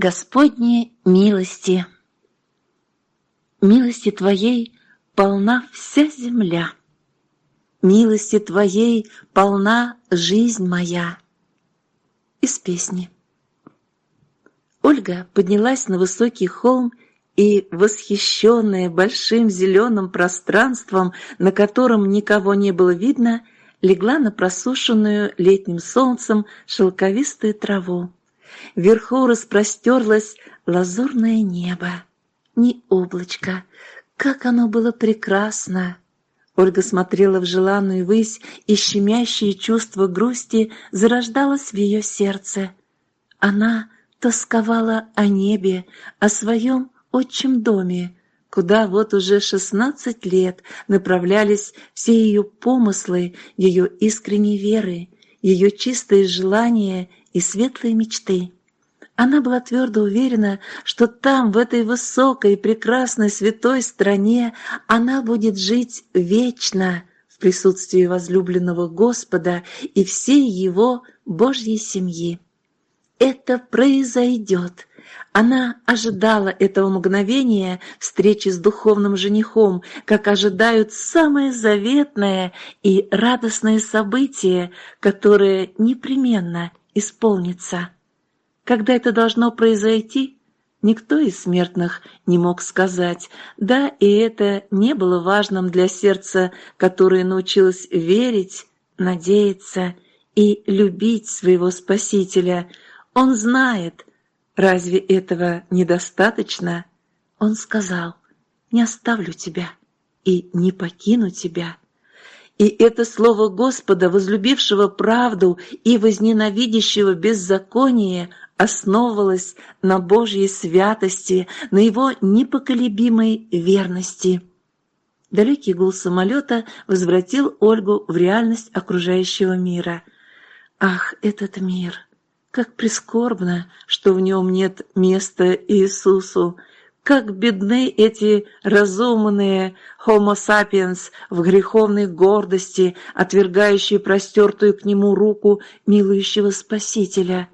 Господни милости. Милости Твоей полна вся земля. Милости Твоей полна жизнь моя. Из песни. Ольга поднялась на высокий холм и, восхищенная большим зеленым пространством, на котором никого не было видно, легла на просушенную летним солнцем шелковистую траву. Вверху распростерлось лазурное небо. Ни облачко. Как оно было прекрасно! Ольга смотрела в желанную высь, и щемящее чувство грусти зарождалось в ее сердце. Она тосковала о небе, о своем отчим доме, куда вот уже шестнадцать лет направлялись все ее помыслы, ее искренней веры, ее чистые желания и светлые мечты. Она была твердо уверена, что там, в этой высокой, прекрасной, святой стране, она будет жить вечно в присутствии возлюбленного Господа и всей его Божьей семьи. Это произойдет. Она ожидала этого мгновения встречи с духовным женихом, как ожидают самое заветное и радостное событие, которое непременно исполнится. Когда это должно произойти, никто из смертных не мог сказать, да, и это не было важным для сердца, которое научилось верить, надеяться и любить своего Спасителя. Он знает, разве этого недостаточно? Он сказал, не оставлю тебя и не покину тебя. И это слово Господа, возлюбившего правду и возненавидящего беззаконие, основывалась на Божьей святости, на Его непоколебимой верности. Далекий гул самолета возвратил Ольгу в реальность окружающего мира. Ах, этот мир! Как прискорбно, что в нем нет места Иисусу! Как бедны эти разумные homo sapiens в греховной гордости, отвергающие простертую к нему руку милующего Спасителя!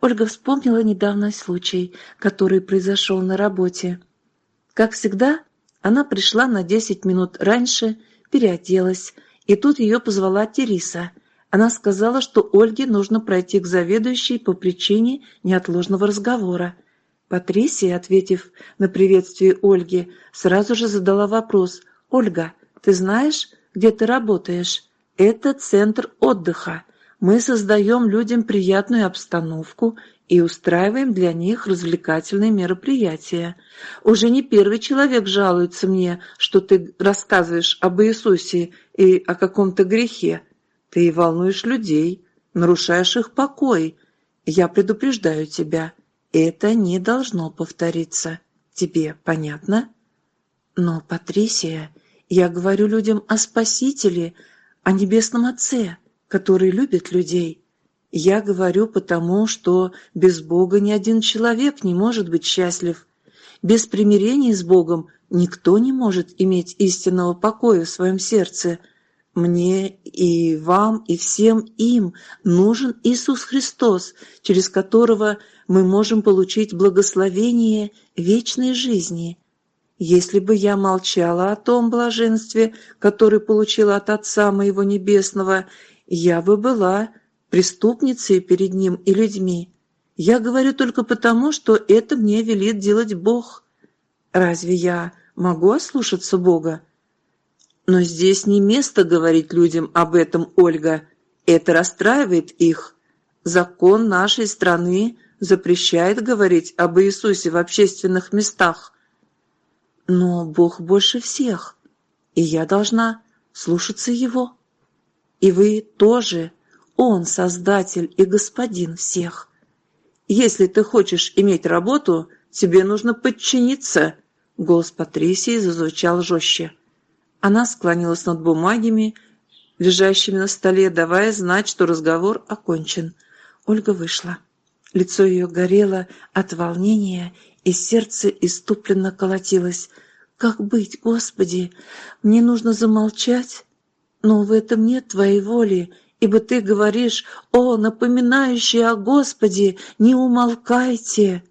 Ольга вспомнила недавний случай, который произошел на работе. Как всегда, она пришла на десять минут раньше, переоделась, и тут ее позвала Териса. Она сказала, что Ольге нужно пройти к заведующей по причине неотложного разговора. Патрисия, ответив на приветствие Ольги, сразу же задала вопрос. «Ольга, ты знаешь, где ты работаешь? Это центр отдыха мы создаем людям приятную обстановку и устраиваем для них развлекательные мероприятия. Уже не первый человек жалуется мне, что ты рассказываешь об Иисусе и о каком-то грехе. Ты волнуешь людей, нарушаешь их покой. Я предупреждаю тебя, это не должно повториться. Тебе понятно? Но, Патрисия, я говорю людям о Спасителе, о Небесном Отце который любит людей. Я говорю потому, что без Бога ни один человек не может быть счастлив. Без примирения с Богом никто не может иметь истинного покоя в своем сердце. Мне и вам, и всем им нужен Иисус Христос, через которого мы можем получить благословение вечной жизни. Если бы я молчала о том блаженстве, которое получила от Отца моего Небесного, я бы была преступницей перед ним и людьми. Я говорю только потому, что это мне велит делать Бог. Разве я могу ослушаться Бога? Но здесь не место говорить людям об этом, Ольга. Это расстраивает их. Закон нашей страны запрещает говорить об Иисусе в общественных местах. Но Бог больше всех, и я должна слушаться Его. И вы тоже. Он создатель и господин всех. Если ты хочешь иметь работу, тебе нужно подчиниться. Голос Патрисии зазвучал жестче. Она склонилась над бумагами, лежащими на столе, давая знать, что разговор окончен. Ольга вышла. Лицо ее горело от волнения, и сердце иступленно колотилось. «Как быть, Господи? Мне нужно замолчать?» Но в этом нет твоей воли, ибо ты говоришь, «О, напоминающие о Господе, не умолкайте!»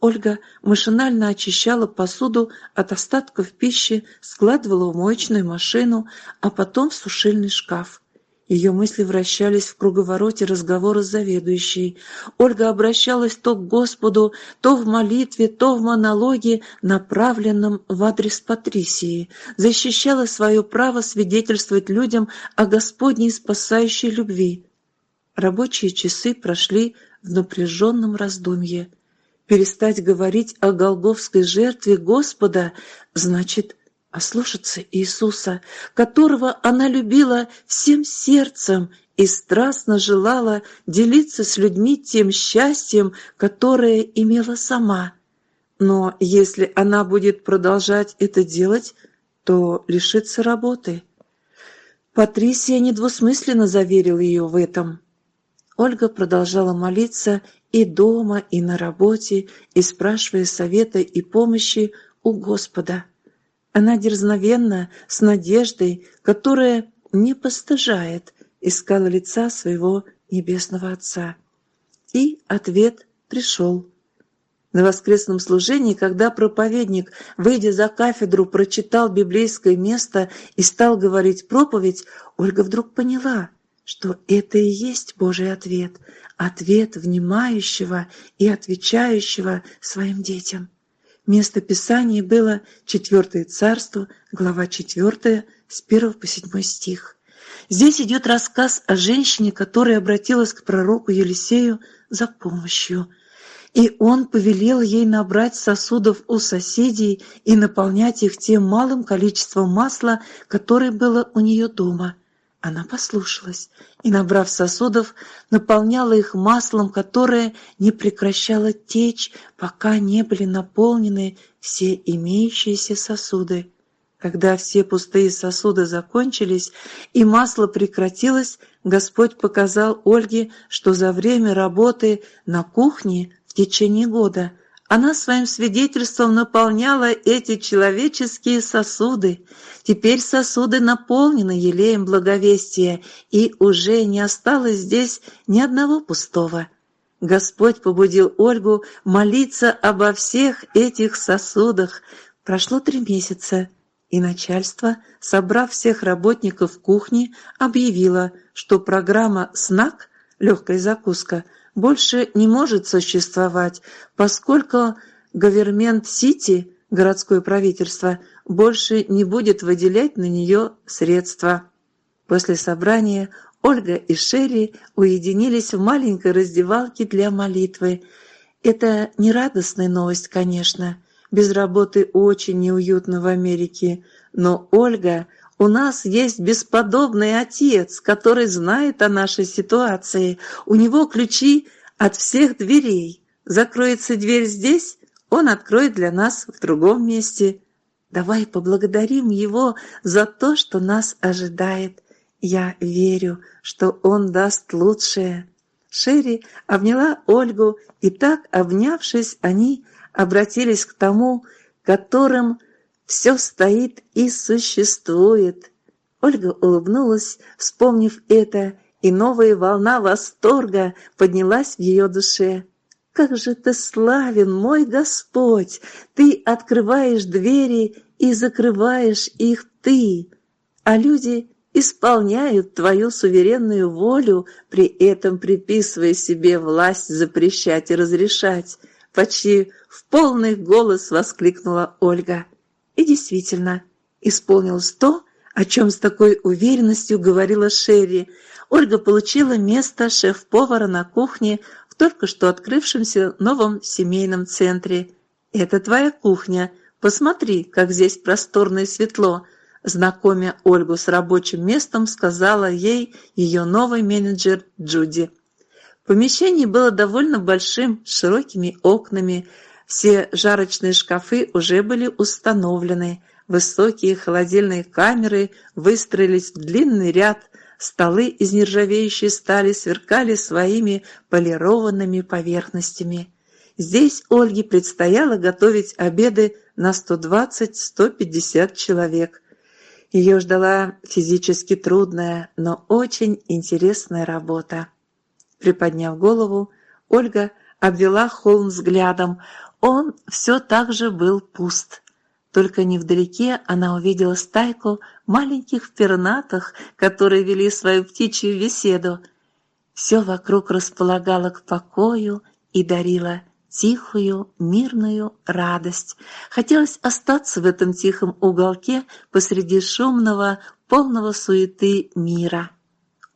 Ольга машинально очищала посуду от остатков пищи, складывала в моечную машину, а потом в сушильный шкаф. Ее мысли вращались в круговороте разговора с заведующей. Ольга обращалась то к Господу, то в молитве, то в монологе, направленном в адрес Патрисии, защищала свое право свидетельствовать людям о Господней спасающей любви. Рабочие часы прошли в напряженном раздумье. Перестать говорить о голговской жертве Господа значит ослушаться Иисуса, которого она любила всем сердцем и страстно желала делиться с людьми тем счастьем, которое имела сама. Но если она будет продолжать это делать, то лишится работы. Патрисия недвусмысленно заверил ее в этом. Ольга продолжала молиться и дома, и на работе, и спрашивая совета и помощи у Господа. Она дерзновенно, с надеждой, которая не постыжает, искала лица своего небесного Отца. И ответ пришел. На воскресном служении, когда проповедник, выйдя за кафедру, прочитал библейское место и стал говорить проповедь, Ольга вдруг поняла, что это и есть Божий ответ, ответ внимающего и отвечающего своим детям. Место Писания было Четвертое Царство, глава 4, с 1 по 7 стих. Здесь идет рассказ о женщине, которая обратилась к пророку Елисею за помощью. И он повелел ей набрать сосудов у соседей и наполнять их тем малым количеством масла, которое было у нее дома – она послушалась и, набрав сосудов, наполняла их маслом, которое не прекращало течь, пока не были наполнены все имеющиеся сосуды. Когда все пустые сосуды закончились и масло прекратилось, Господь показал Ольге, что за время работы на кухне в течение года она своим свидетельством наполняла эти человеческие сосуды. Теперь сосуды наполнены елеем благовестия, и уже не осталось здесь ни одного пустого. Господь побудил Ольгу молиться обо всех этих сосудах. Прошло три месяца, и начальство, собрав всех работников кухни, объявило, что программа «СНАК» — легкая закуска — больше не может существовать, поскольку Говермент-Сити, городское правительство, больше не будет выделять на нее средства. После собрания Ольга и Шерри уединились в маленькой раздевалке для молитвы. Это не радостная новость, конечно. Без работы очень неуютно в Америке. Но Ольга у нас есть бесподобный отец, который знает о нашей ситуации. У него ключи от всех дверей. Закроется дверь здесь, он откроет для нас в другом месте. Давай поблагодарим его за то, что нас ожидает. Я верю, что он даст лучшее. Шерри обняла Ольгу, и так, обнявшись, они обратились к тому, которым все стоит и существует. Ольга улыбнулась, вспомнив это, и новая волна восторга поднялась в ее душе. «Как же ты славен, мой Господь! Ты открываешь двери и закрываешь их ты, а люди исполняют твою суверенную волю, при этом приписывая себе власть запрещать и разрешать», почти в полный голос воскликнула Ольга. И действительно, исполнилось то, о чем с такой уверенностью говорила Шерри. Ольга получила место шеф-повара на кухне в только что открывшемся новом семейном центре. «Это твоя кухня. Посмотри, как здесь просторно и светло», знакомя Ольгу с рабочим местом, сказала ей ее новый менеджер Джуди. Помещение было довольно большим, с широкими окнами, все жарочные шкафы уже были установлены, высокие холодильные камеры выстроились в длинный ряд, столы из нержавеющей стали сверкали своими полированными поверхностями. Здесь Ольге предстояло готовить обеды на 120-150 человек. Ее ждала физически трудная, но очень интересная работа. Приподняв голову, Ольга обвела холм взглядом. Он все так же был пуст. Только невдалеке она увидела стайку маленьких пернатых, которые вели свою птичью беседу. Все вокруг располагало к покою и дарило тихую, мирную радость. Хотелось остаться в этом тихом уголке посреди шумного, полного суеты мира.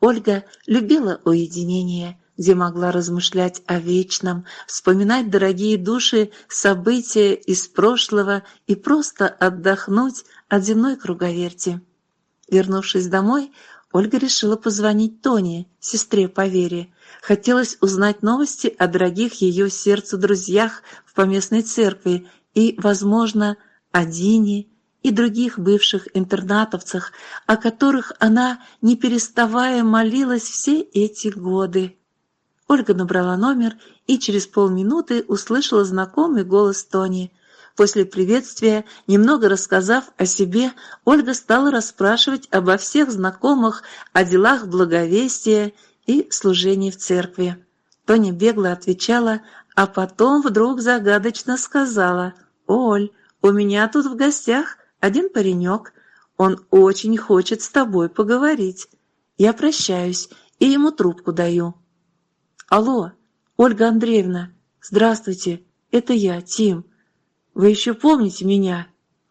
Ольга любила уединение, где могла размышлять о вечном, вспоминать дорогие души, события из прошлого и просто отдохнуть от земной круговерти. Вернувшись домой, Ольга решила позвонить Тоне, сестре по вере. Хотелось узнать новости о дорогих ее сердцу друзьях в поместной церкви и, возможно, о Дине и других бывших интернатовцах, о которых она, не переставая, молилась все эти годы. Ольга набрала номер и через полминуты услышала знакомый голос Тони. После приветствия, немного рассказав о себе, Ольга стала расспрашивать обо всех знакомых, о делах благовестия и служении в церкви. Тоня бегло отвечала, а потом вдруг загадочно сказала «Оль, у меня тут в гостях один паренек, он очень хочет с тобой поговорить. Я прощаюсь и ему трубку даю». «Алло, Ольга Андреевна, здравствуйте, это я, Тим. Вы еще помните меня?»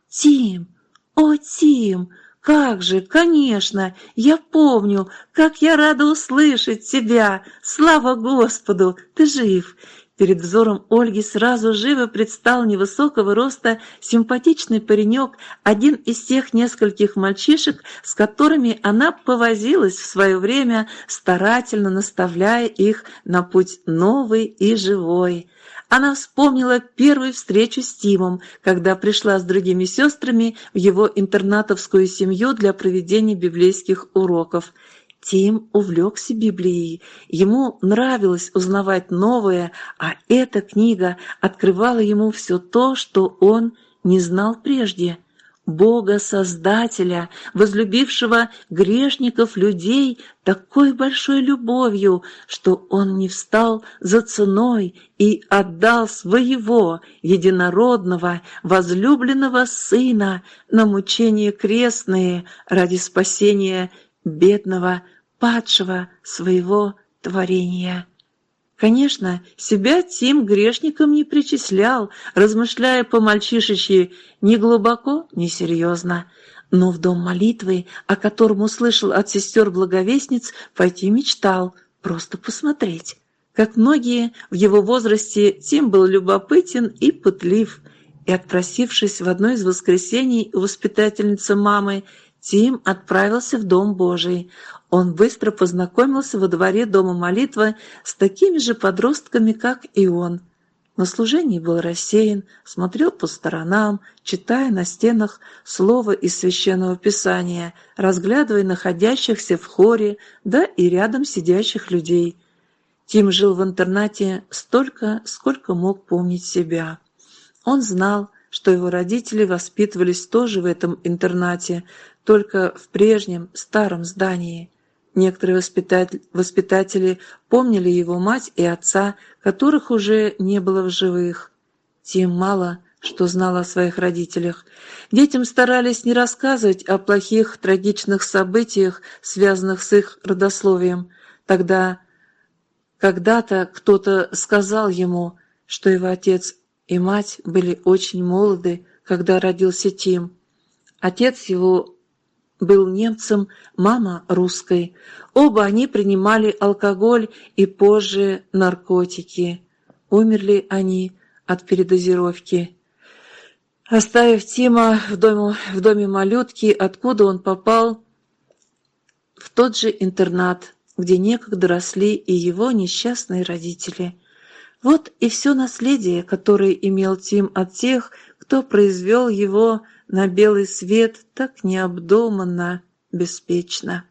«Тим! О, Тим! Как же, конечно, я помню, как я рада услышать тебя! Слава Господу, ты жив! Перед взором Ольги сразу живо предстал невысокого роста симпатичный паренек, один из тех нескольких мальчишек, с которыми она повозилась в свое время, старательно наставляя их на путь новый и живой. Она вспомнила первую встречу с Тимом, когда пришла с другими сестрами в его интернатовскую семью для проведения библейских уроков – Тим увлекся Библией, ему нравилось узнавать новое, а эта книга открывала ему все то, что он не знал прежде. Бога Создателя, возлюбившего грешников людей такой большой любовью, что он не встал за ценой и отдал своего единородного, возлюбленного Сына на мучения крестные ради спасения бедного, падшего своего творения. Конечно, себя Тим грешником не причислял, размышляя по-мальчишечьи ни глубоко, ни серьезно. Но в дом молитвы, о котором услышал от сестер-благовестниц, пойти мечтал, просто посмотреть. Как многие, в его возрасте Тим был любопытен и пытлив, и, отпросившись в одно из воскресений у воспитательницы мамы, Тим отправился в Дом Божий. Он быстро познакомился во дворе Дома молитвы с такими же подростками, как и он. На служении был рассеян, смотрел по сторонам, читая на стенах слова из Священного Писания, разглядывая находящихся в хоре, да и рядом сидящих людей. Тим жил в интернате столько, сколько мог помнить себя. Он знал, что его родители воспитывались тоже в этом интернате, только в прежнем старом здании. Некоторые воспитатель, воспитатели помнили его мать и отца, которых уже не было в живых. Тим мало что знал о своих родителях. Детям старались не рассказывать о плохих, трагичных событиях, связанных с их родословием. Тогда когда-то кто-то сказал ему, что его отец и мать были очень молоды, когда родился Тим. Отец его был немцем, мама русской. Оба они принимали алкоголь и позже наркотики. Умерли они от передозировки. Оставив Тима в доме, в доме малютки, откуда он попал в тот же интернат, где некогда росли и его несчастные родители. Вот и все наследие, которое имел Тим от тех, кто произвел его на белый свет так необдуманно, беспечно.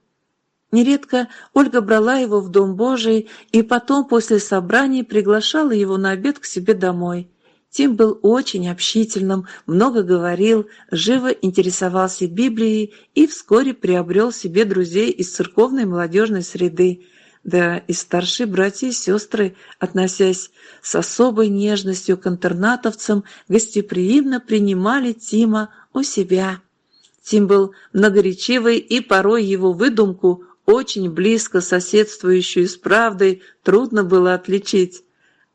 Нередко Ольга брала его в Дом Божий и потом после собраний приглашала его на обед к себе домой. Тим был очень общительным, много говорил, живо интересовался Библией и вскоре приобрел себе друзей из церковной молодежной среды. Да и старшие братья и сестры, относясь с особой нежностью к интернатовцам, гостеприимно принимали Тима у себя. Тим был многоречивый, и порой его выдумку, очень близко соседствующую с правдой, трудно было отличить.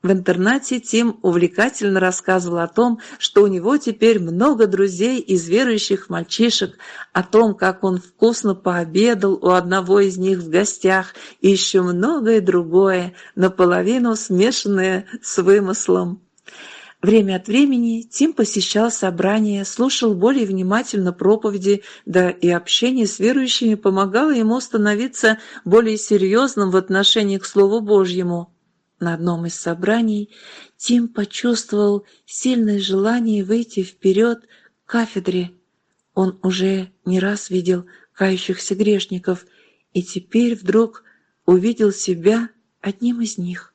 В интернате Тим увлекательно рассказывал о том, что у него теперь много друзей из верующих мальчишек, о том, как он вкусно пообедал у одного из них в гостях и еще многое другое, наполовину смешанное с вымыслом. Время от времени Тим посещал собрания, слушал более внимательно проповеди, да и общение с верующими помогало ему становиться более серьезным в отношении к Слову Божьему. На одном из собраний Тим почувствовал сильное желание выйти вперед к кафедре. Он уже не раз видел кающихся грешников и теперь вдруг увидел себя одним из них.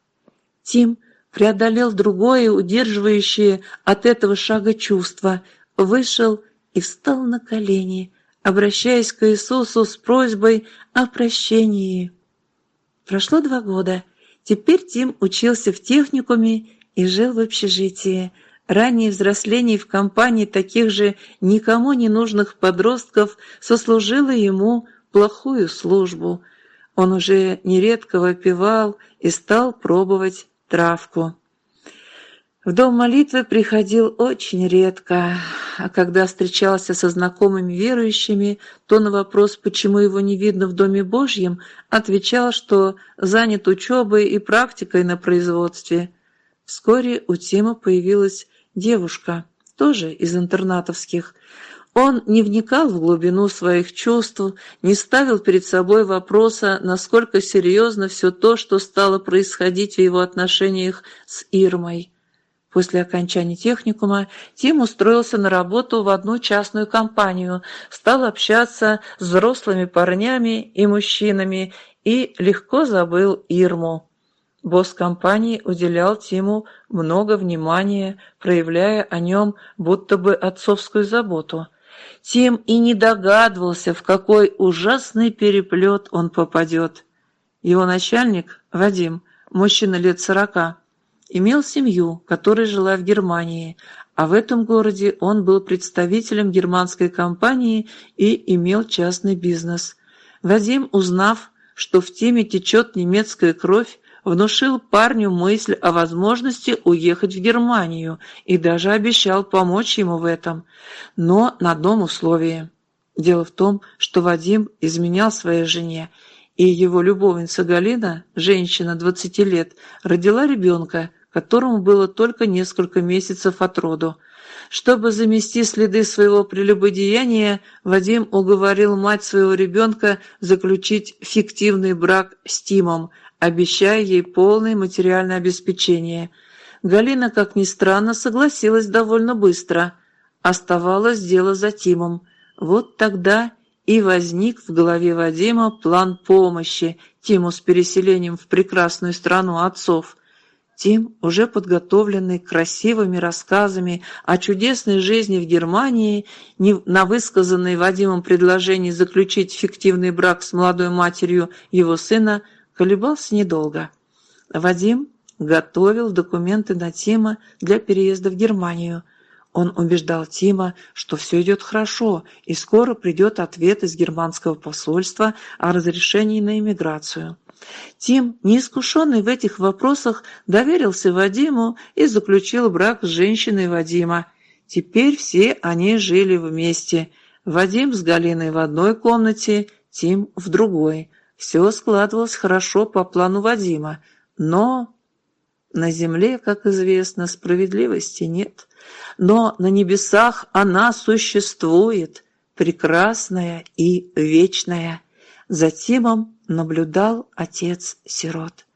Тим преодолел другое, удерживающее от этого шага чувство, вышел и встал на колени, обращаясь к Иисусу с просьбой о прощении. Прошло два года, Теперь Тим учился в техникуме и жил в общежитии. Раннее взросление в компании таких же никому не нужных подростков сослужило ему плохую службу. Он уже нередко выпивал и стал пробовать травку. В дом молитвы приходил очень редко, а когда встречался со знакомыми верующими, то на вопрос, почему его не видно в Доме Божьем, отвечал, что занят учебой и практикой на производстве. Вскоре у Тима появилась девушка, тоже из интернатовских. Он не вникал в глубину своих чувств, не ставил перед собой вопроса, насколько серьезно все то, что стало происходить в его отношениях с Ирмой. После окончания техникума Тим устроился на работу в одну частную компанию, стал общаться с взрослыми парнями и мужчинами и легко забыл Ирму. Босс компании уделял Тиму много внимания, проявляя о нем будто бы отцовскую заботу. Тим и не догадывался, в какой ужасный переплет он попадет. Его начальник, Вадим, мужчина лет сорока, имел семью, которая жила в Германии, а в этом городе он был представителем германской компании и имел частный бизнес. Вадим, узнав, что в теме течет немецкая кровь, внушил парню мысль о возможности уехать в Германию и даже обещал помочь ему в этом, но на одном условии. Дело в том, что Вадим изменял своей жене, и его любовница Галина, женщина 20 лет, родила ребенка, которому было только несколько месяцев от роду. Чтобы замести следы своего прелюбодеяния, Вадим уговорил мать своего ребенка заключить фиктивный брак с Тимом, обещая ей полное материальное обеспечение. Галина, как ни странно, согласилась довольно быстро. Оставалось дело за Тимом. Вот тогда и возник в голове Вадима план помощи Тиму с переселением в прекрасную страну отцов. Тим, уже подготовленный красивыми рассказами о чудесной жизни в Германии, на высказанное Вадимом предложение заключить фиктивный брак с молодой матерью его сына, колебался недолго. Вадим готовил документы на Тима для переезда в Германию. Он убеждал Тима, что все идет хорошо, и скоро придет ответ из германского посольства о разрешении на иммиграцию. Тим, неискушенный в этих вопросах, доверился Вадиму и заключил брак с женщиной Вадима. Теперь все они жили вместе. Вадим с Галиной в одной комнате, Тим в другой. Все складывалось хорошо по плану Вадима, но на земле, как известно, справедливости нет. Но на небесах она существует, прекрасная и вечная. За Тимом наблюдал отец-сирот.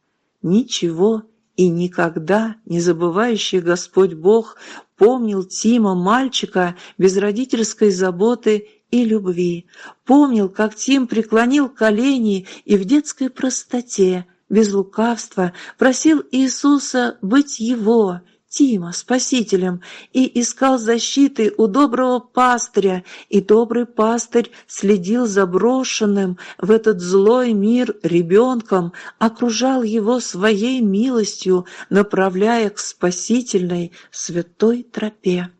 Ничего и никогда не забывающий Господь Бог помнил Тима, мальчика, без родительской заботы и любви. Помнил, как Тим преклонил колени и в детской простоте, без лукавства, просил Иисуса быть его, Тима спасителем и искал защиты у доброго пастыря, и добрый пастырь следил за брошенным в этот злой мир ребенком, окружал его своей милостью, направляя к спасительной святой тропе.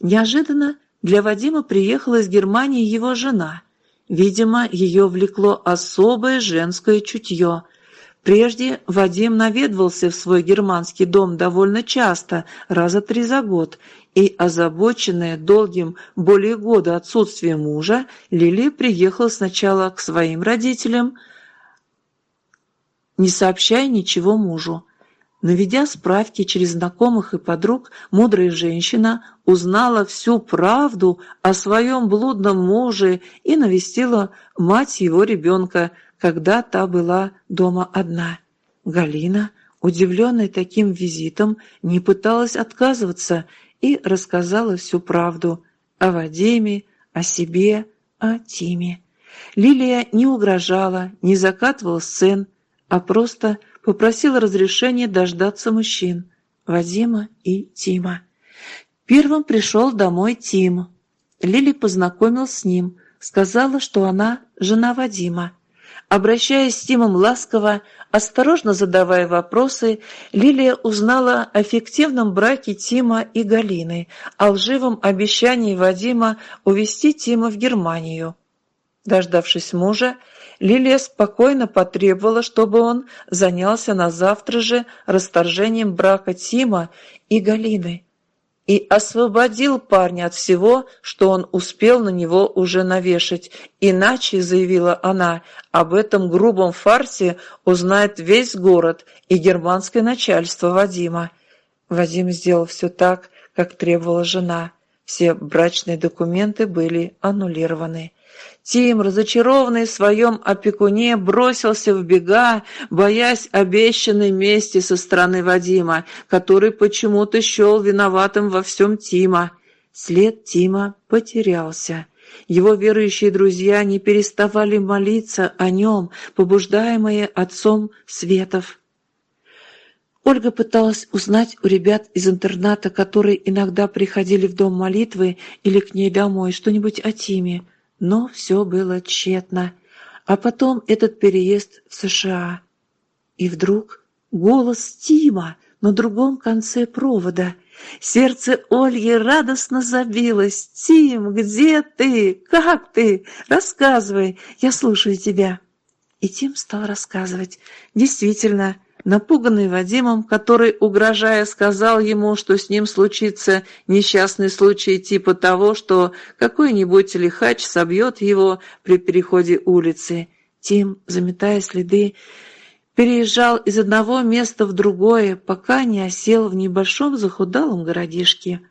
Неожиданно для Вадима приехала из Германии его жена. Видимо, ее влекло особое женское чутье – Прежде Вадим наведывался в свой германский дом довольно часто, раза три за год, и, озабоченная долгим более года отсутствием мужа, Лилия приехала сначала к своим родителям, не сообщая ничего мужу. Наведя справки через знакомых и подруг, мудрая женщина узнала всю правду о своем блудном муже и навестила мать его ребенка, когда та была дома одна. Галина, удивленная таким визитом, не пыталась отказываться и рассказала всю правду о Вадиме, о себе, о Тиме. Лилия не угрожала, не закатывала сцен, а просто попросила разрешения дождаться мужчин, Вадима и Тима. Первым пришел домой Тим. Лили познакомилась с ним, сказала, что она жена Вадима. Обращаясь с Тимом ласково, осторожно задавая вопросы, Лилия узнала о фиктивном браке Тима и Галины, о лживом обещании Вадима увезти Тима в Германию. Дождавшись мужа, Лилия спокойно потребовала, чтобы он занялся на завтра же расторжением брака Тима и Галины и освободил парня от всего, что он успел на него уже навешать. Иначе, заявила она, об этом грубом фарсе узнает весь город и германское начальство Вадима. Вадим сделал все так, как требовала жена. Все брачные документы были аннулированы. Тим, разочарованный в своем опекуне, бросился в бега, боясь обещанной мести со стороны Вадима, который почему-то счел виноватым во всем Тима. След Тима потерялся. Его верующие друзья не переставали молиться о нем, побуждаемые отцом Светов. Ольга пыталась узнать у ребят из интерната, которые иногда приходили в дом молитвы или к ней домой, что-нибудь о Тиме – но все было тщетно. А потом этот переезд в США. И вдруг голос Тима на другом конце провода. Сердце Ольги радостно забилось. «Тим, где ты? Как ты? Рассказывай, я слушаю тебя». И Тим стал рассказывать. Действительно, Напуганный Вадимом, который, угрожая, сказал ему, что с ним случится несчастный случай типа того, что какой-нибудь лихач собьет его при переходе улицы. Тим, заметая следы, переезжал из одного места в другое, пока не осел в небольшом захудалом городишке.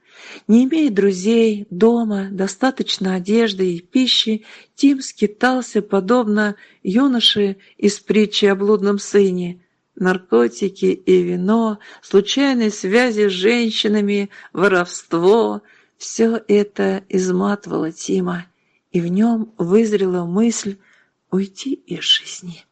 Не имея друзей, дома, достаточно одежды и пищи, Тим скитался, подобно юноше из притчи о блудном сыне – наркотики и вино, случайные связи с женщинами, воровство – все это изматывало Тима, и в нем вызрела мысль уйти из жизни.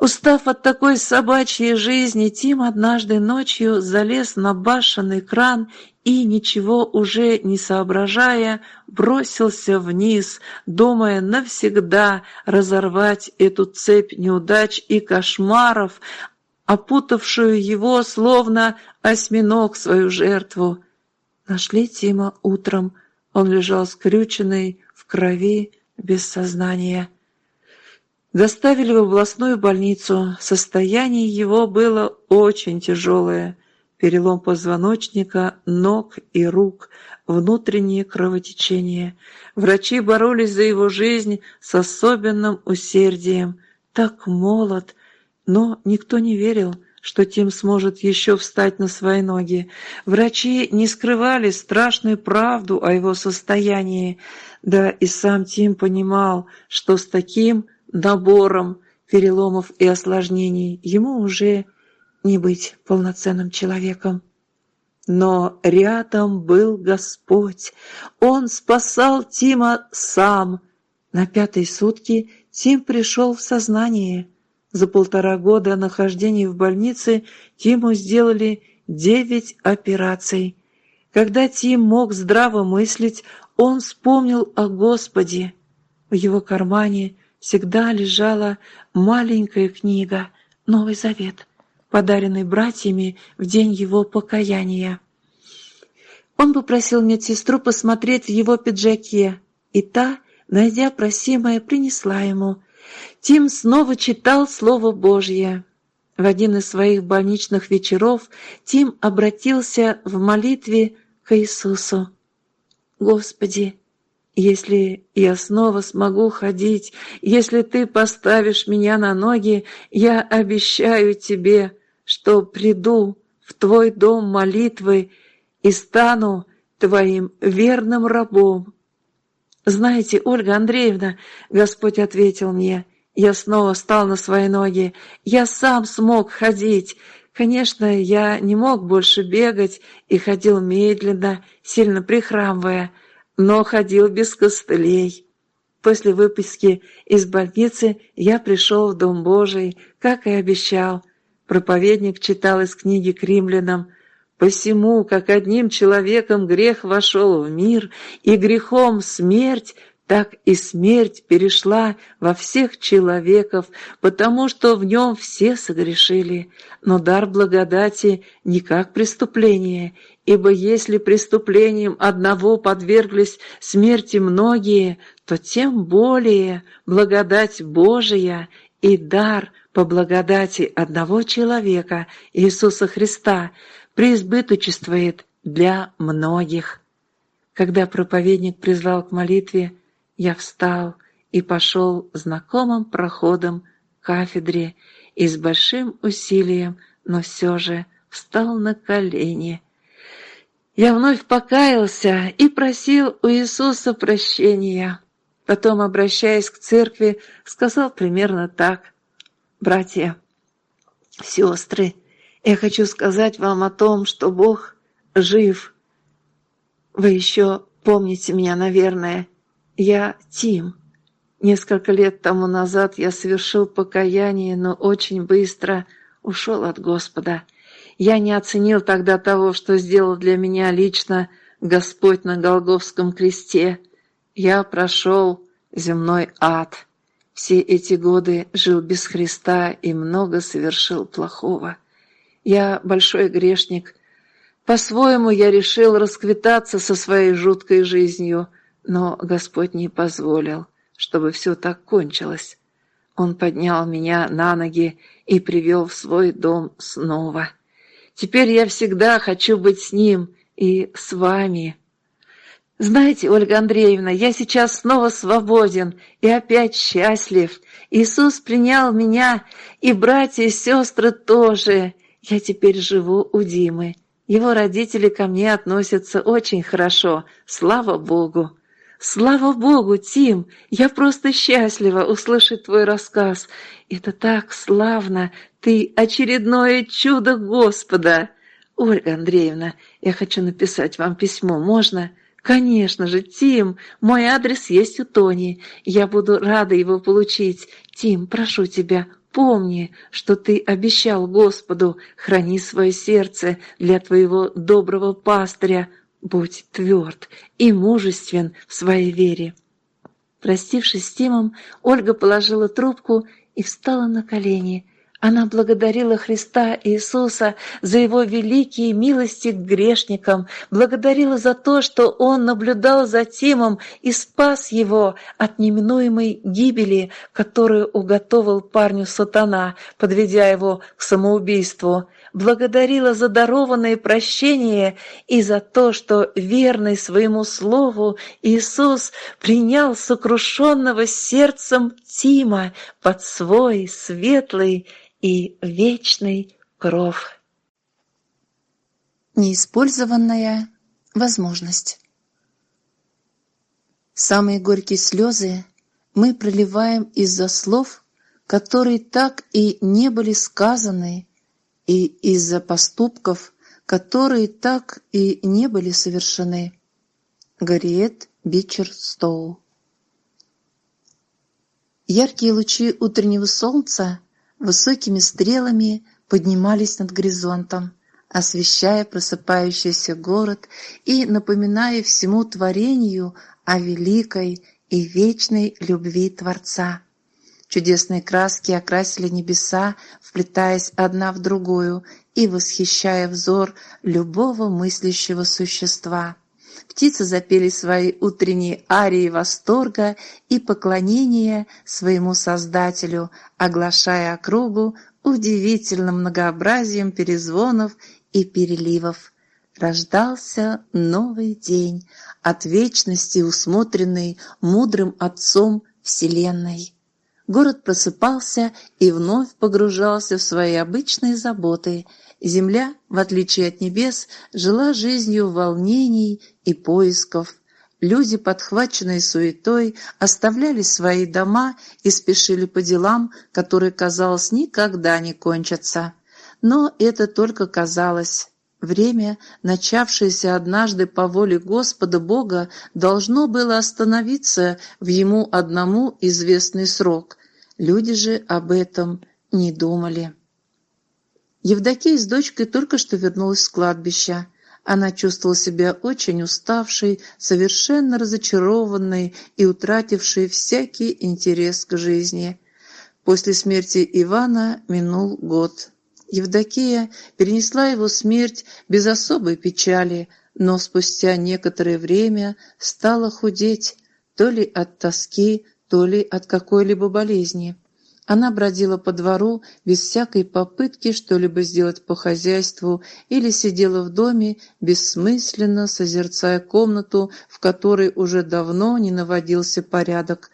Устав от такой собачьей жизни, Тим однажды ночью залез на башенный кран и, ничего уже не соображая, бросился вниз, думая навсегда разорвать эту цепь неудач и кошмаров, опутавшую его, словно осьминог, свою жертву. Нашли Тима утром. Он лежал скрюченный, в крови, без сознания. Доставили в областную больницу. Состояние его было очень тяжелое. Перелом позвоночника, ног и рук, внутреннее кровотечение. Врачи боролись за его жизнь с особенным усердием. Так молод, но никто не верил, что Тим сможет еще встать на свои ноги. Врачи не скрывали страшную правду о его состоянии. Да и сам Тим понимал, что с таким набором переломов и осложнений ему уже не быть полноценным человеком. Но рядом был Господь. Он спасал Тима сам. На пятой сутки Тим пришел в сознание. За полтора года нахождения в больнице Тиму сделали девять операций. Когда Тим мог здраво мыслить, он вспомнил о Господе. В его кармане всегда лежала маленькая книга «Новый Завет», подаренный братьями в день его покаяния. Он попросил медсестру посмотреть в его пиджаке, и та, найдя просимое, принесла ему. Тим снова читал Слово Божье. В один из своих больничных вечеров Тим обратился в молитве к Иисусу. «Господи, если я снова смогу ходить, если ты поставишь меня на ноги, я обещаю тебе, что приду в твой дом молитвы и стану твоим верным рабом. Знаете, Ольга Андреевна, Господь ответил мне, я снова встал на свои ноги, я сам смог ходить. Конечно, я не мог больше бегать и ходил медленно, сильно прихрамывая, но ходил без костылей. После выписки из больницы я пришел в Дом Божий, как и обещал. Проповедник читал из книги к римлянам «Посему, как одним человеком грех вошел в мир, и грехом смерть, так и смерть перешла во всех человеков, потому что в нем все согрешили. Но дар благодати не как преступление, ибо если преступлением одного подверглись смерти многие, то тем более благодать Божия и дар по благодати одного человека, Иисуса Христа, преизбыточествует для многих. Когда проповедник призвал к молитве, я встал и пошел знакомым проходом к кафедре и с большим усилием, но все же встал на колени. Я вновь покаялся и просил у Иисуса прощения. Потом, обращаясь к церкви, сказал примерно так. «Братья, сестры, я хочу сказать вам о том, что Бог жив. Вы еще помните меня, наверное, я Тим. Несколько лет тому назад я совершил покаяние, но очень быстро ушел от Господа. Я не оценил тогда того, что сделал для меня лично Господь на Голговском кресте. Я прошел земной ад. Все эти годы жил без Христа и много совершил плохого. Я большой грешник. По-своему я решил расквитаться со своей жуткой жизнью – но Господь не позволил, чтобы все так кончилось. Он поднял меня на ноги и привел в свой дом снова. Теперь я всегда хочу быть с Ним и с вами. Знаете, Ольга Андреевна, я сейчас снова свободен и опять счастлив. Иисус принял меня, и братья и сестры тоже. Я теперь живу у Димы. Его родители ко мне относятся очень хорошо, слава Богу. «Слава Богу, Тим! Я просто счастлива услышать твой рассказ. Это так славно! Ты очередное чудо Господа!» «Ольга Андреевна, я хочу написать вам письмо, можно?» «Конечно же, Тим, мой адрес есть у Тони. Я буду рада его получить. Тим, прошу тебя, помни, что ты обещал Господу, храни свое сердце для твоего доброго пастыря, Будь тверд и мужествен в своей вере. Простившись с Тимом, Ольга положила трубку и встала на колени. Она благодарила Христа Иисуса за Его великие милости к грешникам, благодарила за то, что Он наблюдал за Тимом и спас его от неминуемой гибели, которую уготовил парню сатана, подведя его к самоубийству. Благодарила за дарованное прощение и за то, что, верный своему слову, Иисус принял сокрушенного сердцем Тима под свой светлый и вечный кров. Неиспользованная возможность Самые горькие слезы мы проливаем из-за слов, которые так и не были сказаны, и из-за поступков, которые так и не были совершены. Гарриет Бичерстоу Яркие лучи утреннего солнца высокими стрелами поднимались над горизонтом, освещая просыпающийся город и напоминая всему творению о великой и вечной любви Творца. Чудесные краски окрасили небеса, вплетаясь одна в другую и восхищая взор любого мыслящего существа. Птицы запели свои утренние арии восторга и поклонения своему Создателю, оглашая округу удивительным многообразием перезвонов и переливов. Рождался новый день, от вечности усмотренный мудрым Отцом Вселенной. Город просыпался и вновь погружался в свои обычные заботы. Земля, в отличие от небес, жила жизнью волнений и поисков. Люди, подхваченные суетой, оставляли свои дома и спешили по делам, которые, казалось, никогда не кончатся. Но это только казалось. Время, начавшееся однажды по воле Господа Бога, должно было остановиться в Ему одному известный срок. Люди же об этом не думали. Евдокия с дочкой только что вернулась с кладбища. Она чувствовала себя очень уставшей, совершенно разочарованной и утратившей всякий интерес к жизни. После смерти Ивана минул год. Евдокия перенесла его смерть без особой печали, но спустя некоторое время стала худеть, то ли от тоски, то ли от какой-либо болезни. Она бродила по двору без всякой попытки что-либо сделать по хозяйству или сидела в доме, бессмысленно созерцая комнату, в которой уже давно не наводился порядок.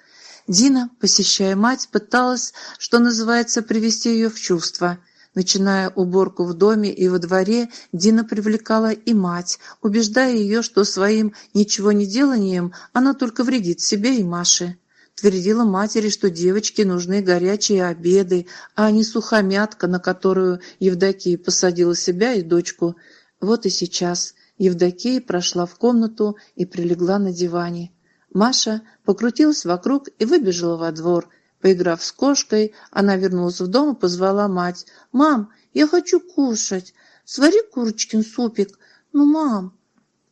Дина, посещая мать, пыталась, что называется, привести ее в чувство – Начиная уборку в доме и во дворе, Дина привлекала и мать, убеждая ее, что своим ничего не деланием она только вредит себе и Маше. Твердила матери, что девочке нужны горячие обеды, а не сухомятка, на которую Евдокия посадила себя и дочку. Вот и сейчас Евдокия прошла в комнату и прилегла на диване. Маша покрутилась вокруг и выбежала во двор – Поиграв с кошкой, она вернулась в дом и позвала мать. «Мам, я хочу кушать. Свари курочкин супик. Ну, мам!»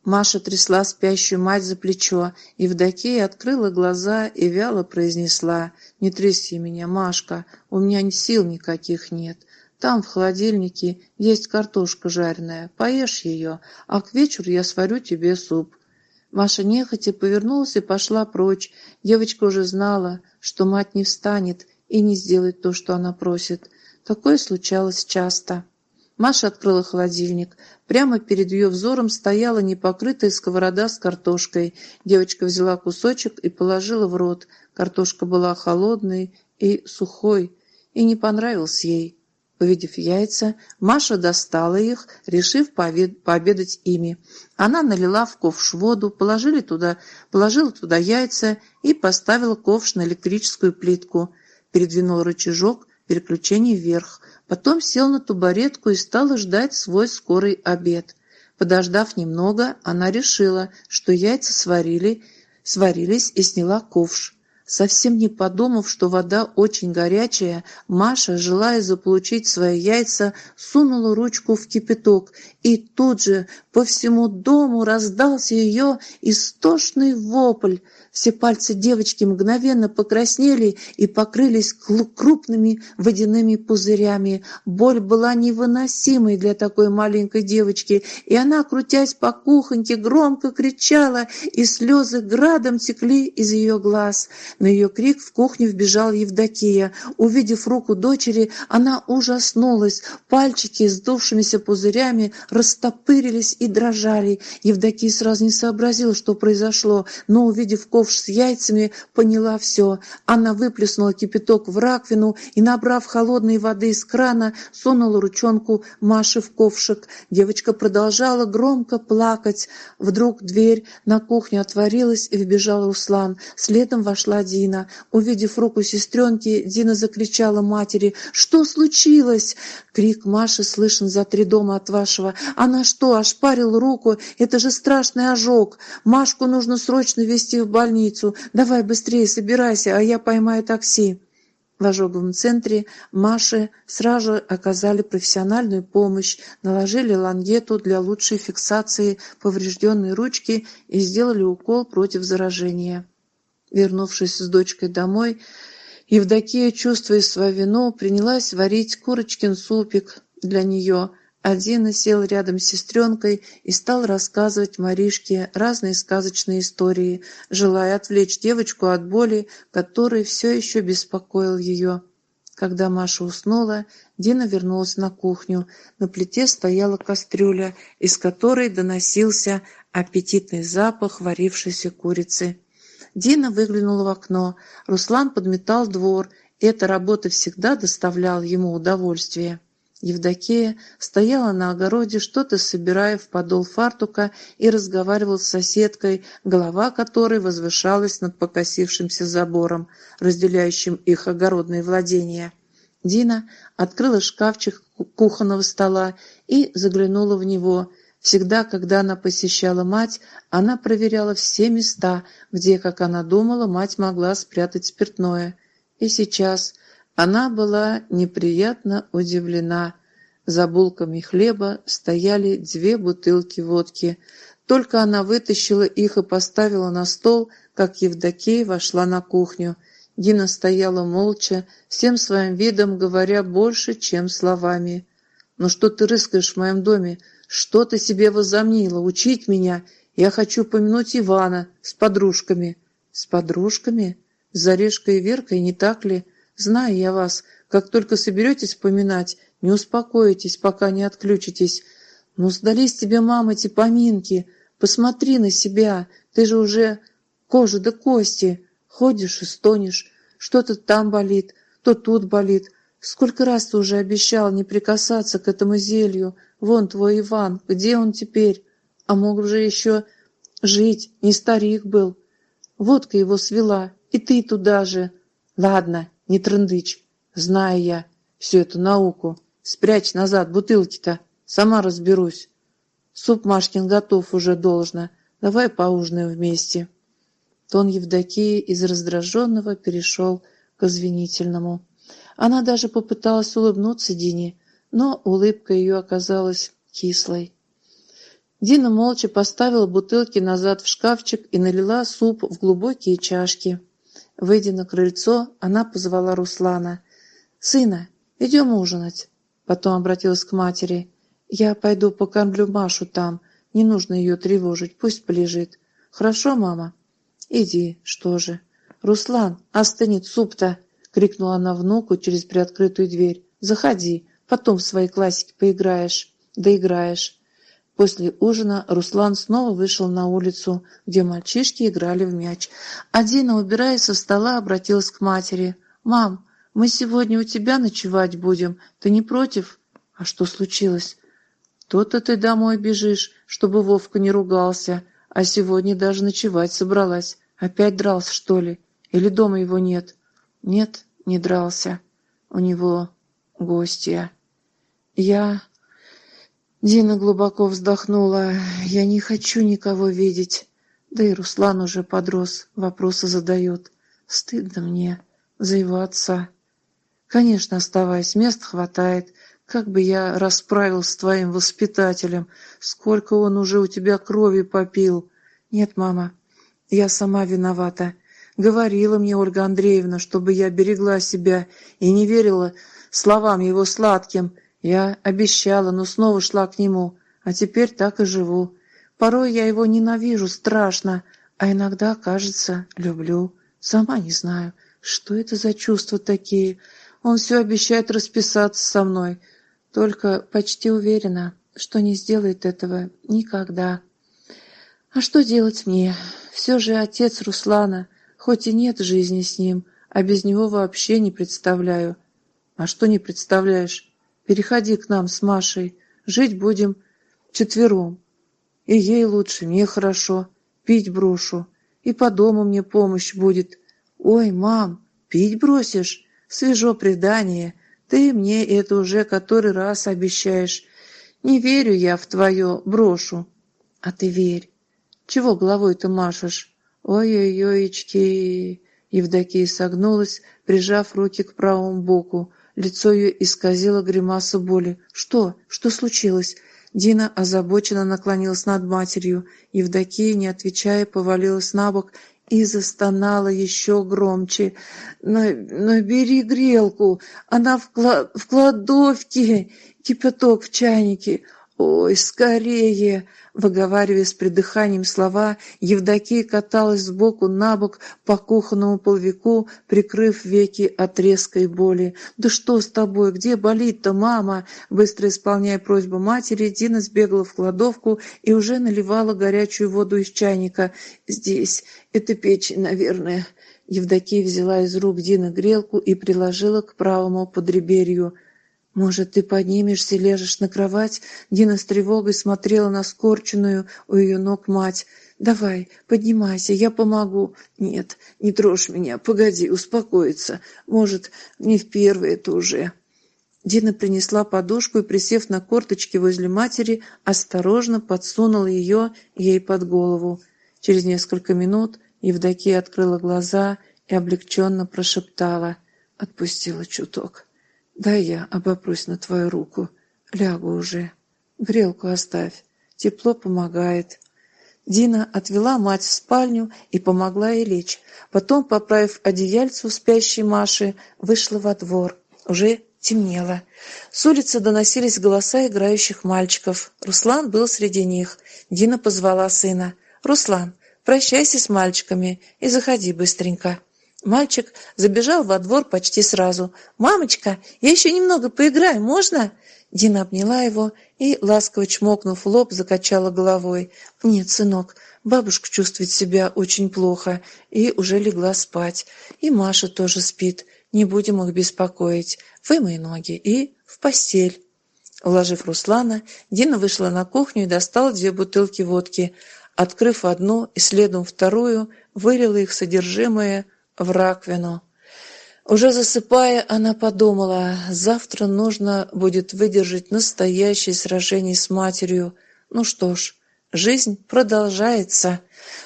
Маша трясла спящую мать за плечо. Евдокия открыла глаза и вяло произнесла. «Не тряси меня, Машка, у меня сил никаких нет. Там в холодильнике есть картошка жареная. Поешь ее, а к вечеру я сварю тебе суп». Маша нехотя повернулась и пошла прочь. Девочка уже знала, что мать не встанет и не сделает то, что она просит. Такое случалось часто. Маша открыла холодильник. Прямо перед ее взором стояла непокрытая сковорода с картошкой. Девочка взяла кусочек и положила в рот. Картошка была холодной и сухой, и не понравилась ей. Увидев яйца, Маша достала их, решив пообедать ими. Она налила в ковш воду, положили туда, положила туда яйца и поставила ковш на электрическую плитку. Передвинула рычажок переключения вверх. Потом села на тубаретку и стала ждать свой скорый обед. Подождав немного, она решила, что яйца сварили, сварились и сняла ковш. Совсем не подумав, что вода очень горячая, Маша, желая заполучить свои яйца, сунула ручку в кипяток, и тут же по всему дому раздался ее истошный вопль. Все пальцы девочки мгновенно покраснели и покрылись крупными водяными пузырями. Боль была невыносимой для такой маленькой девочки, и она, крутясь по кухоньке, громко кричала, и слезы градом текли из ее глаз. На ее крик в кухню вбежала Евдокия. Увидев руку дочери, она ужаснулась. Пальчики с сдувшимися пузырями растопырились и дрожали. Евдокия сразу не сообразила, что произошло, но, увидев ковш с яйцами, поняла все. Она выплеснула кипяток в раковину и, набрав холодной воды из крана, сунула ручонку Маши в ковшик. Девочка продолжала громко плакать. Вдруг дверь на кухню отворилась и вбежал Руслан. Следом вошла Дина. Увидев руку сестренки, Дина закричала матери «Что случилось?» Крик Маши слышен за три дома от вашего. Она что, ошпарила руку? Это же страшный ожог. Машку нужно срочно везти в больницу. Давай быстрее собирайся, а я поймаю такси. В ожоговом центре Маше сразу оказали профессиональную помощь, наложили лангету для лучшей фиксации поврежденной ручки и сделали укол против заражения. Вернувшись с дочкой домой, Евдокия, чувствуя свою вину, принялась варить курочкин супик для нее – Адина сел рядом с сестренкой и стал рассказывать Маришке разные сказочные истории, желая отвлечь девочку от боли, которая все еще беспокоил ее. Когда Маша уснула, Дина вернулась на кухню. На плите стояла кастрюля, из которой доносился аппетитный запах варившейся курицы. Дина выглянула в окно. Руслан подметал двор. Эта работа всегда доставляла ему удовольствие. Евдокия стояла на огороде, что-то собирая в подол фартука и разговаривала с соседкой, голова которой возвышалась над покосившимся забором, разделяющим их огородные владения. Дина открыла шкафчик кухонного стола и заглянула в него. Всегда, когда она посещала мать, она проверяла все места, где, как она думала, мать могла спрятать спиртное. И сейчас она была неприятно удивлена. За булками хлеба стояли две бутылки водки. Только она вытащила их и поставила на стол, как Евдокия вошла на кухню. Дина стояла молча, всем своим видом говоря больше, чем словами. «Ну что ты рыскаешь в моем доме? Что ты себе возомнила? Учить меня? Я хочу помянуть Ивана с подружками». «С подружками? С Зарешкой и Веркой, не так ли?» Знаю я вас, как только соберетесь поминать, не успокоитесь, пока не отключитесь. Ну, сдались тебе, мама, эти поминки. Посмотри на себя, ты же уже кожа до кости. Ходишь и стонешь, что-то там болит, то тут болит. Сколько раз ты уже обещал не прикасаться к этому зелью? Вон твой Иван, где он теперь? А мог же еще жить, не старик был. Водка его свела, и ты туда же. Ладно, не трындыч. Знаю я всю эту науку. Спрячь назад бутылки-то. Сама разберусь. Суп Машкин готов уже должно. Давай поужинаем вместе. Тон Евдокии из раздраженного перешел к извинительному. Она даже попыталась улыбнуться Дине, но улыбка ее оказалась кислой. Дина молча поставила бутылки назад в шкафчик и налила суп в глубокие чашки. Выйдя на крыльцо, она позвала Руслана. «Сына, идем ужинать». Потом обратилась к матери. «Я пойду покормлю Машу там. Не нужно ее тревожить, пусть полежит». «Хорошо, мама?» «Иди, что же». «Руслан, остынет суп-то!» — крикнула она внуку через приоткрытую дверь. «Заходи, потом в свои классики поиграешь, доиграешь». После ужина Руслан снова вышел на улицу, где мальчишки играли в мяч. А Дина, убираясь со стола, обратилась к матери. «Мам, мы сегодня у тебя ночевать будем. Ты не против?» «А что случилось?» «То-то ты домой бежишь, чтобы Вовка не ругался, а сегодня даже ночевать собралась. Опять дрался, что ли? Или дома его нет?» «Нет, не дрался. У него гостья». «Я...» Дина глубоко вздохнула. «Я не хочу никого видеть. Да и Руслан уже подрос, вопросы задает. Стыдно мне за его отца. Конечно, оставаясь, мест хватает. Как бы я расправился с твоим воспитателем? Сколько он уже у тебя крови попил? Нет, мама, я сама виновата. Говорила мне Ольга Андреевна, чтобы я берегла себя и не верила словам его сладким – я обещала, но снова шла к нему, а теперь так и живу. Порой я его ненавижу страшно, а иногда, кажется, люблю. Сама не знаю, что это за чувства такие. Он все обещает расписаться со мной, только почти уверена, что не сделает этого никогда. А что делать мне? Все же отец Руслана, хоть и нет жизни с ним, а без него вообще не представляю. А что не представляешь? Переходи к нам с Машей. Жить будем четвером. И ей лучше, мне хорошо. Пить брошу. И по дому мне помощь будет. Ой, мам, пить бросишь? Свежо предание. Ты мне это уже который раз обещаешь. Не верю я в твое брошу. А ты верь. Чего головой ты машешь? Ой-ой-ойчки, Евдокия согнулась, прижав руки к правому боку. Лицо ее исказило гримаса боли. «Что? Что случилось?» Дина озабоченно наклонилась над матерью. Евдокия, не отвечая, повалилась на бок и застонала еще громче. «Набери грелку! Она в, кла в кладовке! Кипяток в чайнике! Ой, скорее!» Выговаривая с придыханием слова, Евдокия каталась сбоку на бок по кухонному половику, прикрыв веки от резкой боли. «Да что с тобой? Где болит-то, мама?» Быстро исполняя просьбу матери, Дина сбегала в кладовку и уже наливала горячую воду из чайника. «Здесь. Это печень, наверное». Евдокия взяла из рук Дины грелку и приложила к правому подреберью. «Может, ты поднимешься и ляжешь на кровать?» Дина с тревогой смотрела на скорченную у ее ног мать. «Давай, поднимайся, я помогу». «Нет, не трожь меня, погоди, успокоиться. Может, не в первый это уже». Дина принесла подушку и, присев на корточки возле матери, осторожно подсунула ее ей под голову. Через несколько минут Евдокия открыла глаза и облегченно прошептала. Отпустила чуток. Дай я обопрусь на твою руку. Лягу уже. Грелку оставь. Тепло помогает. Дина отвела мать в спальню и помогла ей лечь. Потом, поправив одеяльцу спящей Маши, вышла во двор. Уже темнело. С улицы доносились голоса играющих мальчиков. Руслан был среди них. Дина позвала сына. «Руслан, прощайся с мальчиками и заходи быстренько». Мальчик забежал во двор почти сразу. «Мамочка, я еще немного поиграю, можно?» Дина обняла его и, ласково чмокнув лоб, закачала головой. «Нет, сынок, бабушка чувствует себя очень плохо и уже легла спать. И Маша тоже спит. Не будем их беспокоить. Вымой ноги и в постель». Уложив Руслана, Дина вышла на кухню и достала две бутылки водки. Открыв одну и следом вторую, вылила их содержимое в раковину. Уже засыпая, она подумала, завтра нужно будет выдержать настоящее сражение с матерью. Ну что ж, жизнь продолжается.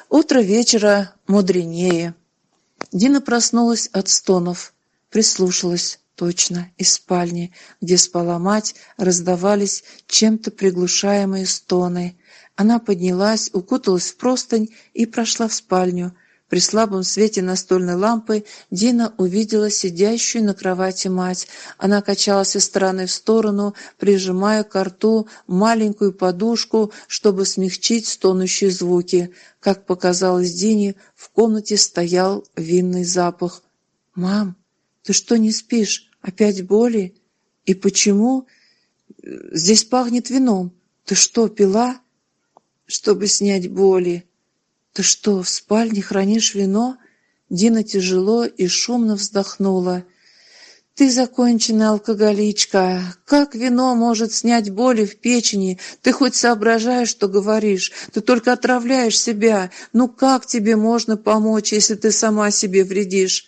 Утро вечера мудренее. Дина проснулась от стонов, прислушалась. Точно, из спальни, где спала мать, раздавались чем-то приглушаемые стоны. Она поднялась, укуталась в простынь и прошла в спальню – при слабом свете настольной лампы Дина увидела сидящую на кровати мать. Она качалась из стороны в сторону, прижимая к рту маленькую подушку, чтобы смягчить стонущие звуки. Как показалось Дине, в комнате стоял винный запах. «Мам, ты что не спишь? Опять боли? И почему? Здесь пахнет вином. Ты что, пила?» «Чтобы снять боли», «Ты что, в спальне хранишь вино?» Дина тяжело и шумно вздохнула. «Ты законченная алкоголичка. Как вино может снять боли в печени? Ты хоть соображаешь, что говоришь? Ты только отравляешь себя. Ну как тебе можно помочь, если ты сама себе вредишь?»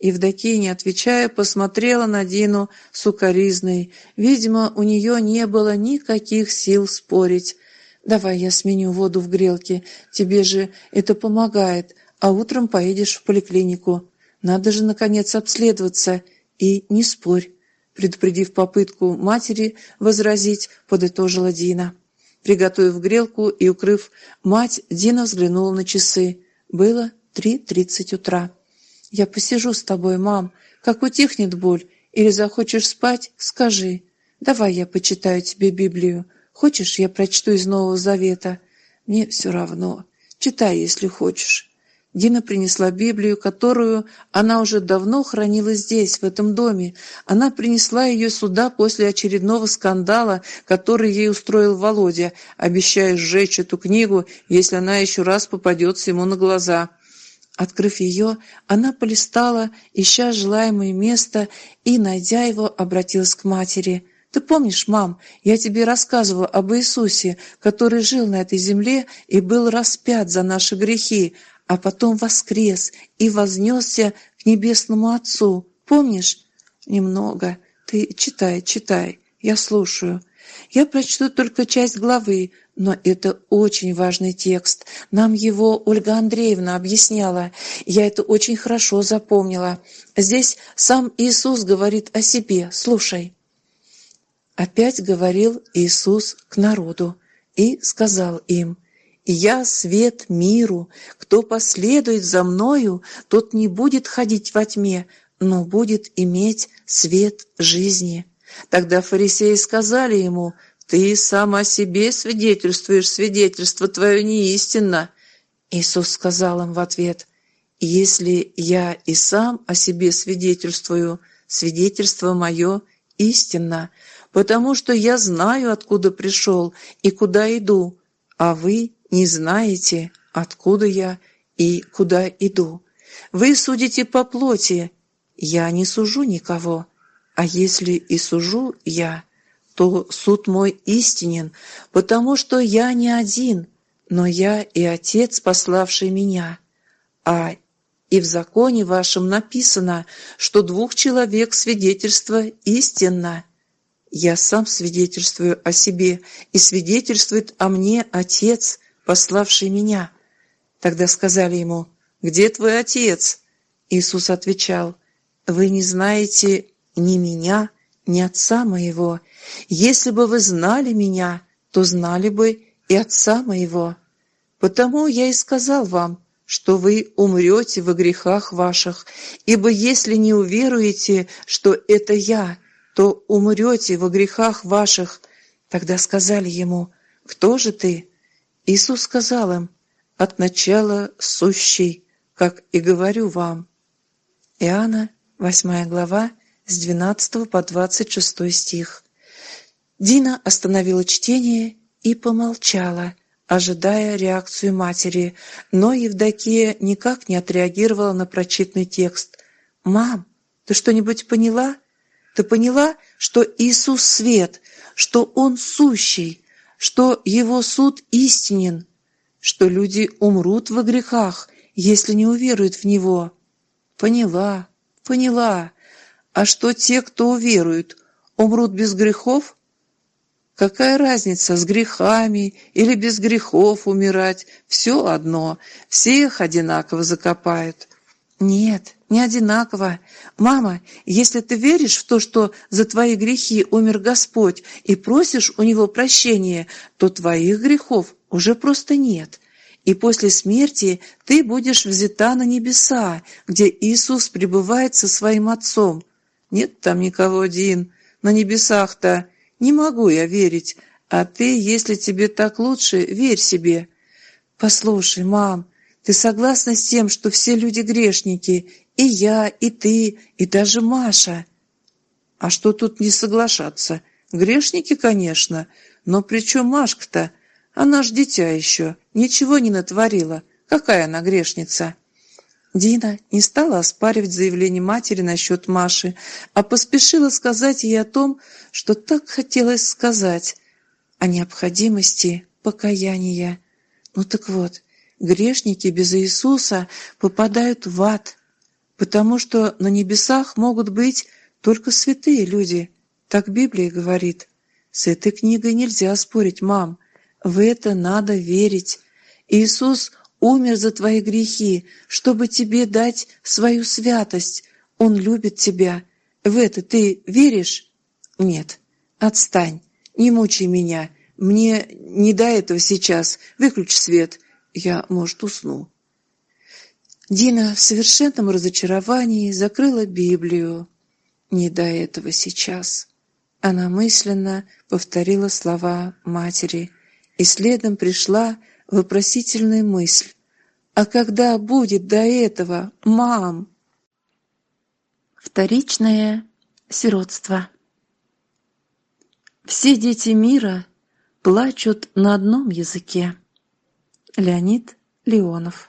Евдокия, не отвечая, посмотрела на Дину сукоризной. Видимо, у нее не было никаких сил спорить. Давай я сменю воду в грелке. Тебе же это помогает. А утром поедешь в поликлинику. Надо же, наконец, обследоваться. И не спорь. Предупредив попытку матери возразить, подытожила Дина. Приготовив грелку и укрыв мать, Дина взглянула на часы. Было три тридцать утра. «Я посижу с тобой, мам. Как утихнет боль или захочешь спать, скажи. Давай я почитаю тебе Библию. Хочешь, я прочту из Нового Завета? Мне все равно. Читай, если хочешь. Дина принесла Библию, которую она уже давно хранила здесь, в этом доме. Она принесла ее сюда после очередного скандала, который ей устроил Володя, обещая сжечь эту книгу, если она еще раз попадется ему на глаза. Открыв ее, она полистала, ища желаемое место, и, найдя его, обратилась к матери – ты помнишь, мам, я тебе рассказывала об Иисусе, который жил на этой земле и был распят за наши грехи, а потом воскрес и вознесся к небесному Отцу. Помнишь? Немного. Ты читай, читай. Я слушаю. Я прочту только часть главы, Но это очень важный текст. Нам его Ольга Андреевна объясняла. Я это очень хорошо запомнила. Здесь сам Иисус говорит о себе. Слушай. Опять говорил Иисус к народу и сказал им, «Я свет миру. Кто последует за Мною, тот не будет ходить во тьме, но будет иметь свет жизни». Тогда фарисеи сказали ему, «Ты сам о себе свидетельствуешь, свидетельство твое не истинно». Иисус сказал им в ответ, «Если я и сам о себе свидетельствую, свидетельство мое истинно, потому что я знаю, откуда пришел и куда иду, а вы не знаете, откуда я и куда иду. Вы судите по плоти, я не сужу никого, а если и сужу я, то суд мой истинен, потому что я не один, но я и Отец, пославший меня. А и в законе вашем написано, что двух человек свидетельство истинно. Я сам свидетельствую о себе, и свидетельствует о мне Отец, пославший меня. Тогда сказали ему, «Где твой Отец?» Иисус отвечал, «Вы не знаете ни меня, ни Отца моего. Если бы вы знали меня, то знали бы и Отца моего. Потому я и сказал вам, что вы умрете во грехах ваших, ибо если не уверуете, что это я, то умрете во грехах ваших». Тогда сказали ему, «Кто же ты?» Иисус сказал им, «От начала сущий, как и говорю вам». Иоанна, 8 глава, с 12 по 26 стих. Дина остановила чтение и помолчала, ожидая реакцию матери, но Евдокия никак не отреагировала на прочитанный текст. «Мам, ты что-нибудь поняла? Ты поняла, что Иисус — свет, что Он сущий, что Его суд истинен, что люди умрут во грехах, если не уверуют в Него?» «Поняла, поняла. А что те, кто уверуют, умрут без грехов? Какая разница, с грехами или без грехов умирать? Все одно, всех одинаково закопают. Нет, не одинаково. Мама, если ты веришь в то, что за твои грехи умер Господь, и просишь у Него прощения, то твоих грехов уже просто нет. И после смерти ты будешь взята на небеса, где Иисус пребывает со своим Отцом. Нет там никого, Дин, на небесах-то. Не могу я верить. А ты, если тебе так лучше, верь себе. Послушай, мам, ты согласна с тем, что все люди грешники? И я, и ты, и даже Маша. А что тут не соглашаться? Грешники, конечно. Но при чем Машка-то? Она ж дитя еще, ничего не натворила. Какая она грешница?» Дина не стала оспаривать заявление матери насчет Маши, а поспешила сказать ей о том, что так хотелось сказать, о необходимости покаяния. Ну так вот, грешники без Иисуса попадают в ад, потому что на небесах могут быть только святые люди. Так Библия говорит. С этой книгой нельзя спорить, мам. В это надо верить. Иисус умер за твои грехи, чтобы тебе дать свою святость. Он любит тебя. В это ты веришь? Нет. Отстань. Не мучай меня. Мне не до этого сейчас. Выключи свет. Я, может, усну. Дина в совершенном разочаровании закрыла Библию. Не до этого сейчас. Она мысленно повторила слова матери, и следом пришла вопросительная мысль. «А когда будет до этого, мам?» Вторичное сиротство. Все дети мира плачут на одном языке. Леонид Леонов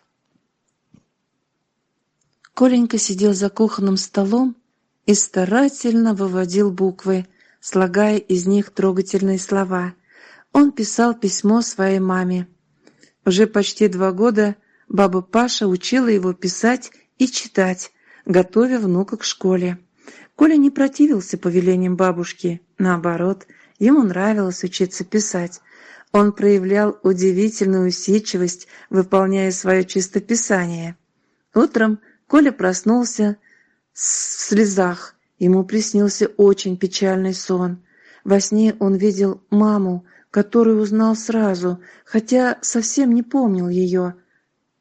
Коленька сидел за кухонным столом и старательно выводил буквы, слагая из них трогательные слова. Он писал письмо своей маме. Уже почти два года баба Паша учила его писать и читать, готовя внука к школе. Коля не противился повелениям бабушки, наоборот, ему нравилось учиться писать. Он проявлял удивительную усидчивость, выполняя свое чистописание. Утром Коля проснулся в слезах. Ему приснился очень печальный сон. Во сне он видел маму, которую узнал сразу, хотя совсем не помнил ее.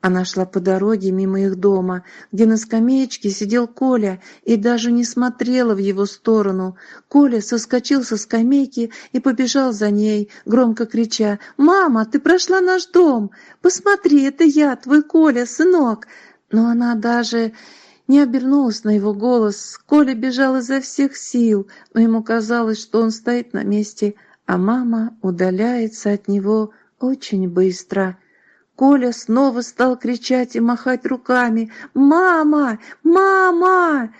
Она шла по дороге мимо их дома, где на скамеечке сидел Коля, и даже не смотрела в его сторону. Коля соскочил со скамейки и побежал за ней, громко крича «Мама, ты прошла наш дом! Посмотри, это я, твой Коля, сынок!» Но она даже не обернулась на его голос. Коля бежал изо всех сил, но ему казалось, что он стоит на месте, а мама удаляется от него очень быстро – Коля снова стал кричать и махать руками. «Мама! Мама!»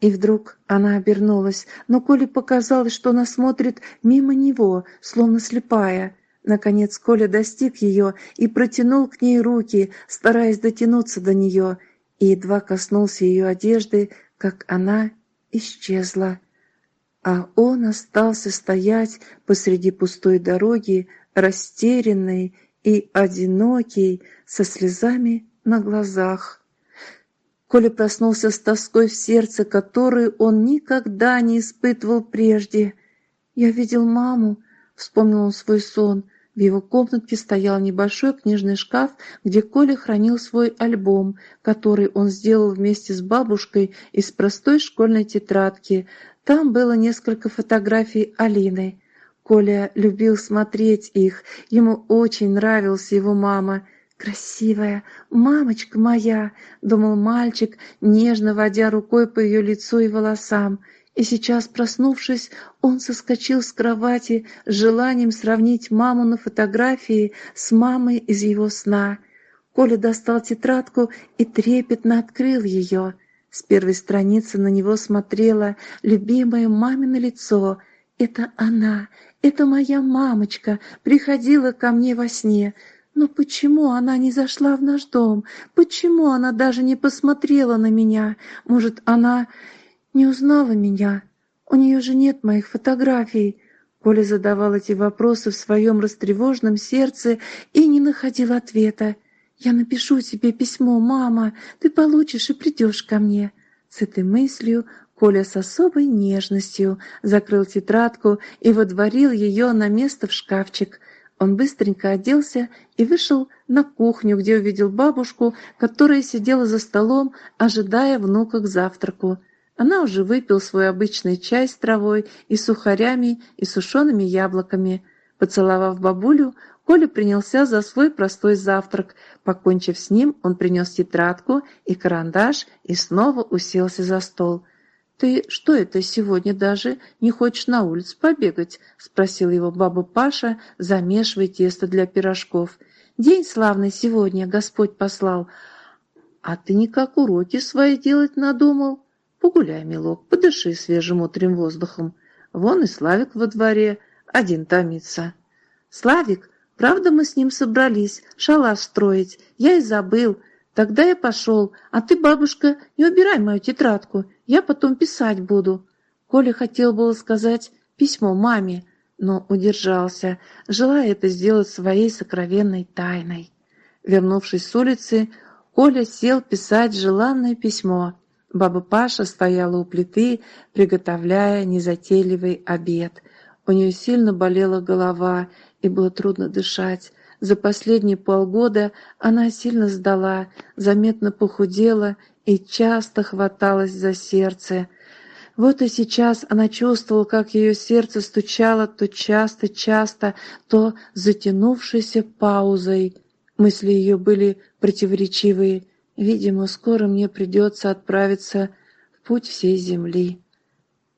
И вдруг она обернулась, но Коле показалось, что она смотрит мимо него, словно слепая. Наконец Коля достиг ее и протянул к ней руки, стараясь дотянуться до нее, и едва коснулся ее одежды, как она исчезла. А он остался стоять посреди пустой дороги, растерянный и одинокий, со слезами на глазах. Коля проснулся с тоской в сердце, которую он никогда не испытывал прежде. «Я видел маму», — вспомнил он свой сон. В его комнатке стоял небольшой книжный шкаф, где Коля хранил свой альбом, который он сделал вместе с бабушкой из простой школьной тетрадки. Там было несколько фотографий Алины. Коля любил смотреть их, ему очень нравилась его мама. «Красивая, мамочка моя!» — думал мальчик, нежно водя рукой по ее лицу и волосам. И сейчас, проснувшись, он соскочил с кровати с желанием сравнить маму на фотографии с мамой из его сна. Коля достал тетрадку и трепетно открыл ее. С первой страницы на него смотрело любимое мамино лицо. Это она, это моя мамочка приходила ко мне во сне. Но почему она не зашла в наш дом? Почему она даже не посмотрела на меня? Может, она не узнала меня? У нее же нет моих фотографий. Коля задавал эти вопросы в своем растревоженном сердце и не находил ответа. «Я напишу тебе письмо, мама, ты получишь и придешь ко мне». С этой мыслью Коля с особой нежностью закрыл тетрадку и водворил ее на место в шкафчик. Он быстренько оделся и вышел на кухню, где увидел бабушку, которая сидела за столом, ожидая внука к завтраку. Она уже выпил свой обычный чай с травой и сухарями и сушеными яблоками. Поцеловав бабулю, Коля принялся за свой простой завтрак. Покончив с ним, он принес тетрадку и карандаш и снова уселся за стол. «Ты что это сегодня даже не хочешь на улицу побегать?» — спросил его баба Паша, замешивая тесто для пирожков. «День славный сегодня Господь послал. А ты никак уроки свои делать надумал? Погуляй, милок, подыши свежим утренним воздухом. Вон и Славик во дворе, один томится». «Славик, правда мы с ним собрались шалаш строить? Я и забыл». Тогда я пошел, а ты, бабушка, не убирай мою тетрадку, я потом писать буду. Коля хотел было сказать письмо маме, но удержался, желая это сделать своей сокровенной тайной. Вернувшись с улицы, Коля сел писать желанное письмо. Баба Паша стояла у плиты, приготовляя незатейливый обед. У нее сильно болела голова, и было трудно дышать. За последние полгода она сильно сдала, заметно похудела и часто хваталась за сердце. Вот и сейчас она чувствовала, как ее сердце стучало то часто-часто, то затянувшейся паузой. Мысли ее были противоречивые. Видимо, скоро мне придется отправиться в путь всей земли.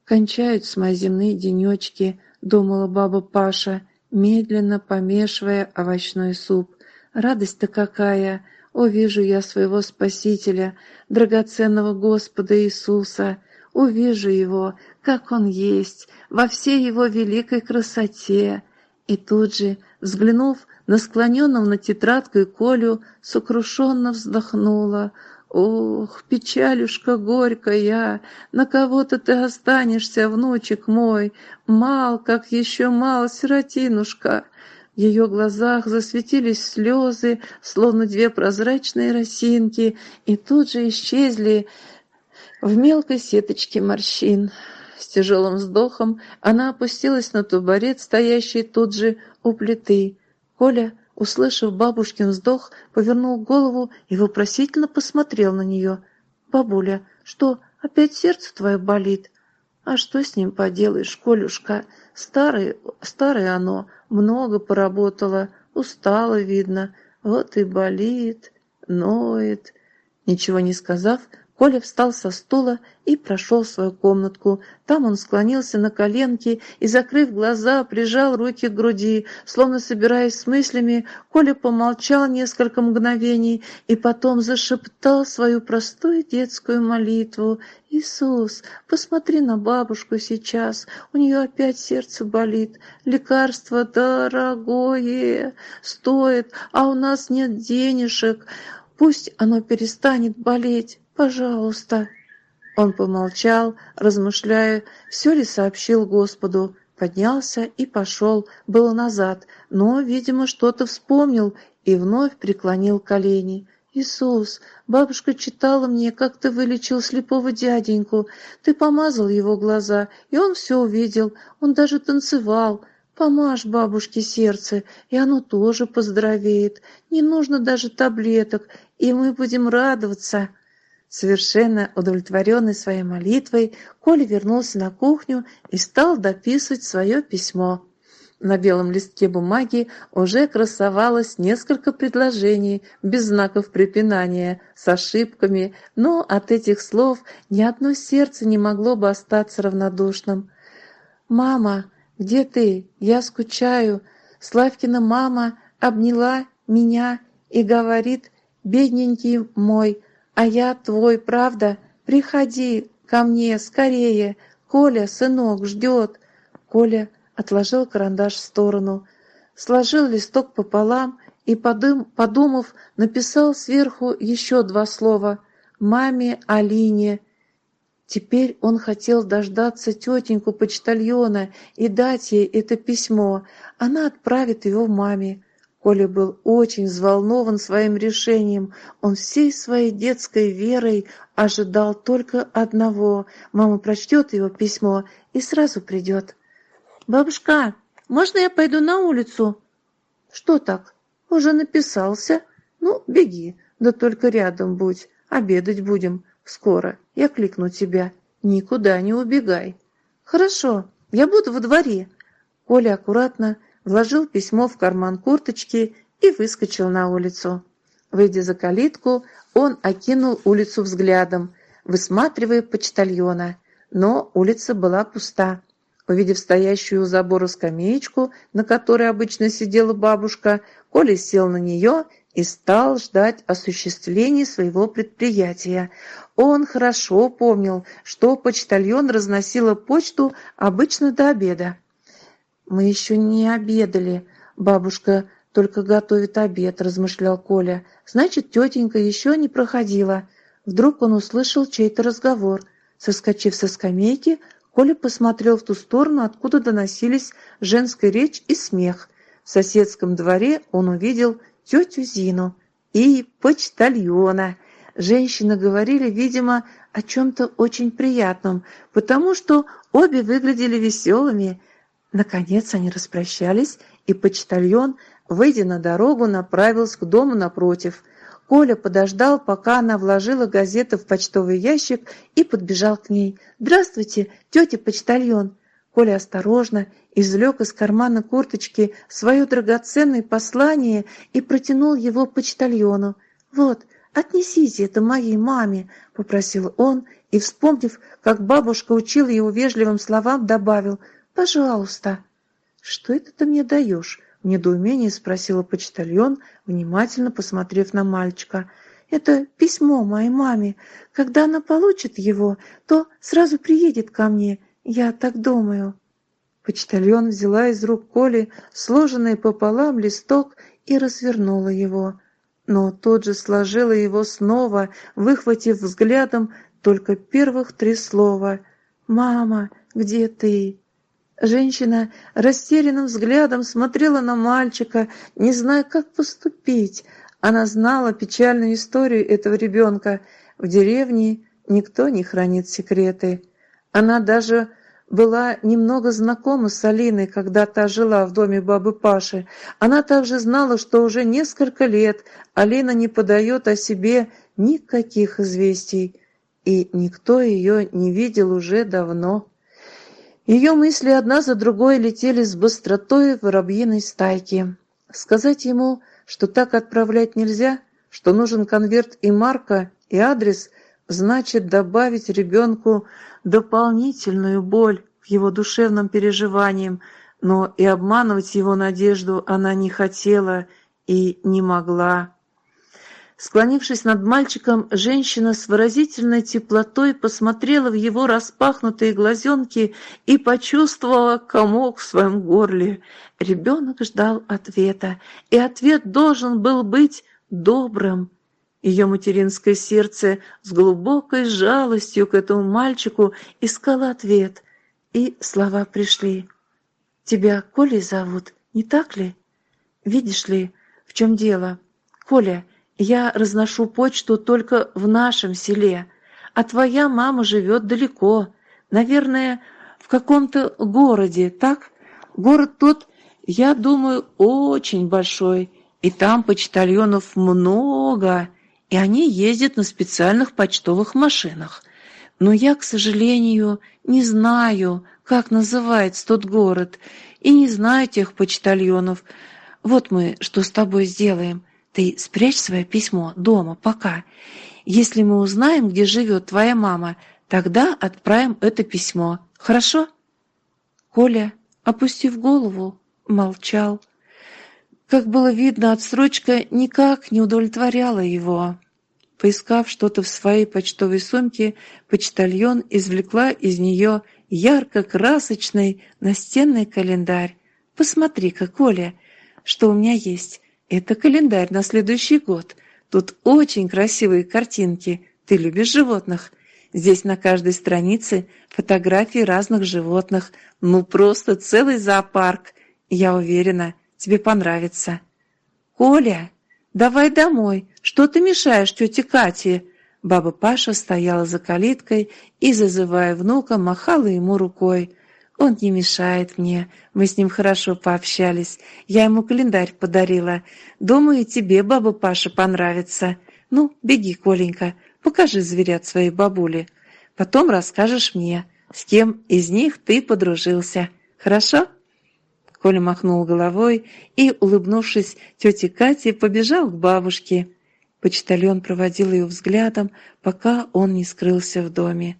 Кончаются мои земные денечки, думала баба Паша, — медленно помешивая овощной суп. Радость-то какая! Увижу я своего Спасителя, драгоценного Господа Иисуса. Увижу Его, как Он есть, во всей Его великой красоте. И тут же, взглянув на склоненного на тетрадку и Колю, сокрушенно вздохнула — Ох, печалюшка горькая, на кого-то ты останешься, внучек мой, мал, как еще мал, сиротинушка. В ее глазах засветились слезы, словно две прозрачные росинки, и тут же исчезли в мелкой сеточке морщин. С тяжелым вздохом она опустилась на тубарет, стоящий тут же у плиты. Коля, услышав бабушкин вздох, повернул голову и вопросительно посмотрел на нее. «Бабуля, что, опять сердце твое болит?» «А что с ним поделаешь, Колюшка? Старое, старое оно, много поработало, устало, видно, вот и болит, ноет». Ничего не сказав, Коля встал со стула и прошел свою комнатку. Там он склонился на коленки и, закрыв глаза, прижал руки к груди. Словно собираясь с мыслями, Коля помолчал несколько мгновений и потом зашептал свою простую детскую молитву. «Иисус, посмотри на бабушку сейчас, у нее опять сердце болит, лекарство дорогое, стоит, а у нас нет денежек, пусть оно перестанет болеть». «Пожалуйста». Он помолчал, размышляя, все ли сообщил Господу, поднялся и пошел, было назад, но, видимо, что-то вспомнил и вновь преклонил колени. «Иисус, бабушка читала мне, как ты вылечил слепого дяденьку. Ты помазал его глаза, и он все увидел, он даже танцевал. Помажь бабушке сердце, и оно тоже поздоровеет. Не нужно даже таблеток, и мы будем радоваться». Совершенно удовлетворенный своей молитвой, Коля вернулся на кухню и стал дописывать свое письмо. На белом листке бумаги уже красовалось несколько предложений без знаков препинания, с ошибками, но от этих слов ни одно сердце не могло бы остаться равнодушным. «Мама, где ты? Я скучаю». Славкина мама обняла меня и говорит, «Бедненький мой, а я твой, правда? Приходи ко мне скорее. Коля, сынок, ждет. Коля отложил карандаш в сторону, сложил листок пополам и, подым, подумав, написал сверху еще два слова «Маме Алине». Теперь он хотел дождаться тетеньку почтальона и дать ей это письмо. Она отправит его маме. Коля был очень взволнован своим решением. Он всей своей детской верой ожидал только одного. Мама прочтет его письмо и сразу придет. «Бабушка, можно я пойду на улицу?» «Что так? Уже написался? Ну, беги, да только рядом будь. Обедать будем скоро. Я кликну тебя. Никуда не убегай». «Хорошо, я буду во дворе». Коля аккуратно вложил письмо в карман курточки и выскочил на улицу. Выйдя за калитку, он окинул улицу взглядом, высматривая почтальона, но улица была пуста. Увидев стоящую у забора скамеечку, на которой обычно сидела бабушка, Коля сел на нее и стал ждать осуществления своего предприятия. Он хорошо помнил, что почтальон разносила почту обычно до обеда. «Мы еще не обедали. Бабушка только готовит обед», — размышлял Коля. «Значит, тетенька еще не проходила». Вдруг он услышал чей-то разговор. Соскочив со скамейки, Коля посмотрел в ту сторону, откуда доносились женская речь и смех. В соседском дворе он увидел тетю Зину и почтальона. Женщины говорили, видимо, о чем-то очень приятном, потому что обе выглядели веселыми. Наконец они распрощались, и почтальон, выйдя на дорогу, направился к дому напротив. Коля подождал, пока она вложила газету в почтовый ящик и подбежал к ней. «Здравствуйте, тетя почтальон!» Коля осторожно извлек из кармана курточки свое драгоценное послание и протянул его почтальону. «Вот, отнесите это моей маме», — попросил он, и, вспомнив, как бабушка учила его вежливым словам, добавил — «Пожалуйста». «Что это ты мне даешь?» — в недоумении спросила почтальон, внимательно посмотрев на мальчика. «Это письмо моей маме. Когда она получит его, то сразу приедет ко мне. Я так думаю». Почтальон взяла из рук Коли сложенный пополам листок и развернула его. Но тут же сложила его снова, выхватив взглядом только первых три слова. «Мама, где ты?» Женщина растерянным взглядом смотрела на мальчика, не зная, как поступить. Она знала печальную историю этого ребенка. В деревне никто не хранит секреты. Она даже была немного знакома с Алиной, когда та жила в доме бабы Паши. Она также знала, что уже несколько лет Алина не подает о себе никаких известий, и никто ее не видел уже давно. Ее мысли одна за другой летели с быстротой воробьиной стайки. Сказать ему, что так отправлять нельзя, что нужен конверт и марка, и адрес, значит добавить ребенку дополнительную боль в его душевном переживаниям, но и обманывать его надежду она не хотела и не могла. Склонившись над мальчиком, женщина с выразительной теплотой посмотрела в его распахнутые глазенки и почувствовала комок в своем горле. Ребенок ждал ответа, и ответ должен был быть добрым. Ее материнское сердце с глубокой жалостью к этому мальчику искало ответ, и слова пришли. «Тебя Колей зовут, не так ли? Видишь ли, в чем дело? Коля, я разношу почту только в нашем селе, а твоя мама живет далеко, наверное, в каком-то городе, так? Город тот, я думаю, очень большой, и там почтальонов много, и они ездят на специальных почтовых машинах. Но я, к сожалению, не знаю, как называется тот город, и не знаю тех почтальонов. Вот мы что с тобой сделаем. Ты спрячь свое письмо дома пока. Если мы узнаем, где живет твоя мама, тогда отправим это письмо. Хорошо?» Коля, опустив голову, молчал. Как было видно, отсрочка никак не удовлетворяла его. Поискав что-то в своей почтовой сумке, почтальон извлекла из нее ярко-красочный настенный календарь. «Посмотри-ка, Коля, что у меня есть. Это календарь на следующий год. Тут очень красивые картинки. Ты любишь животных? Здесь на каждой странице фотографии разных животных. Ну, просто целый зоопарк. Я уверена, тебе понравится. Коля, давай домой. Что ты мешаешь тете Кате? Баба Паша стояла за калиткой и, зазывая внука, махала ему рукой. Он не мешает мне. Мы с ним хорошо пообщались. Я ему календарь подарила. Думаю, тебе, баба Паша, понравится. Ну, беги, Коленька, покажи зверят своей бабуле. Потом расскажешь мне, с кем из них ты подружился. Хорошо?» Коля махнул головой и, улыбнувшись тете Кате, побежал к бабушке. Почтальон проводил ее взглядом, пока он не скрылся в доме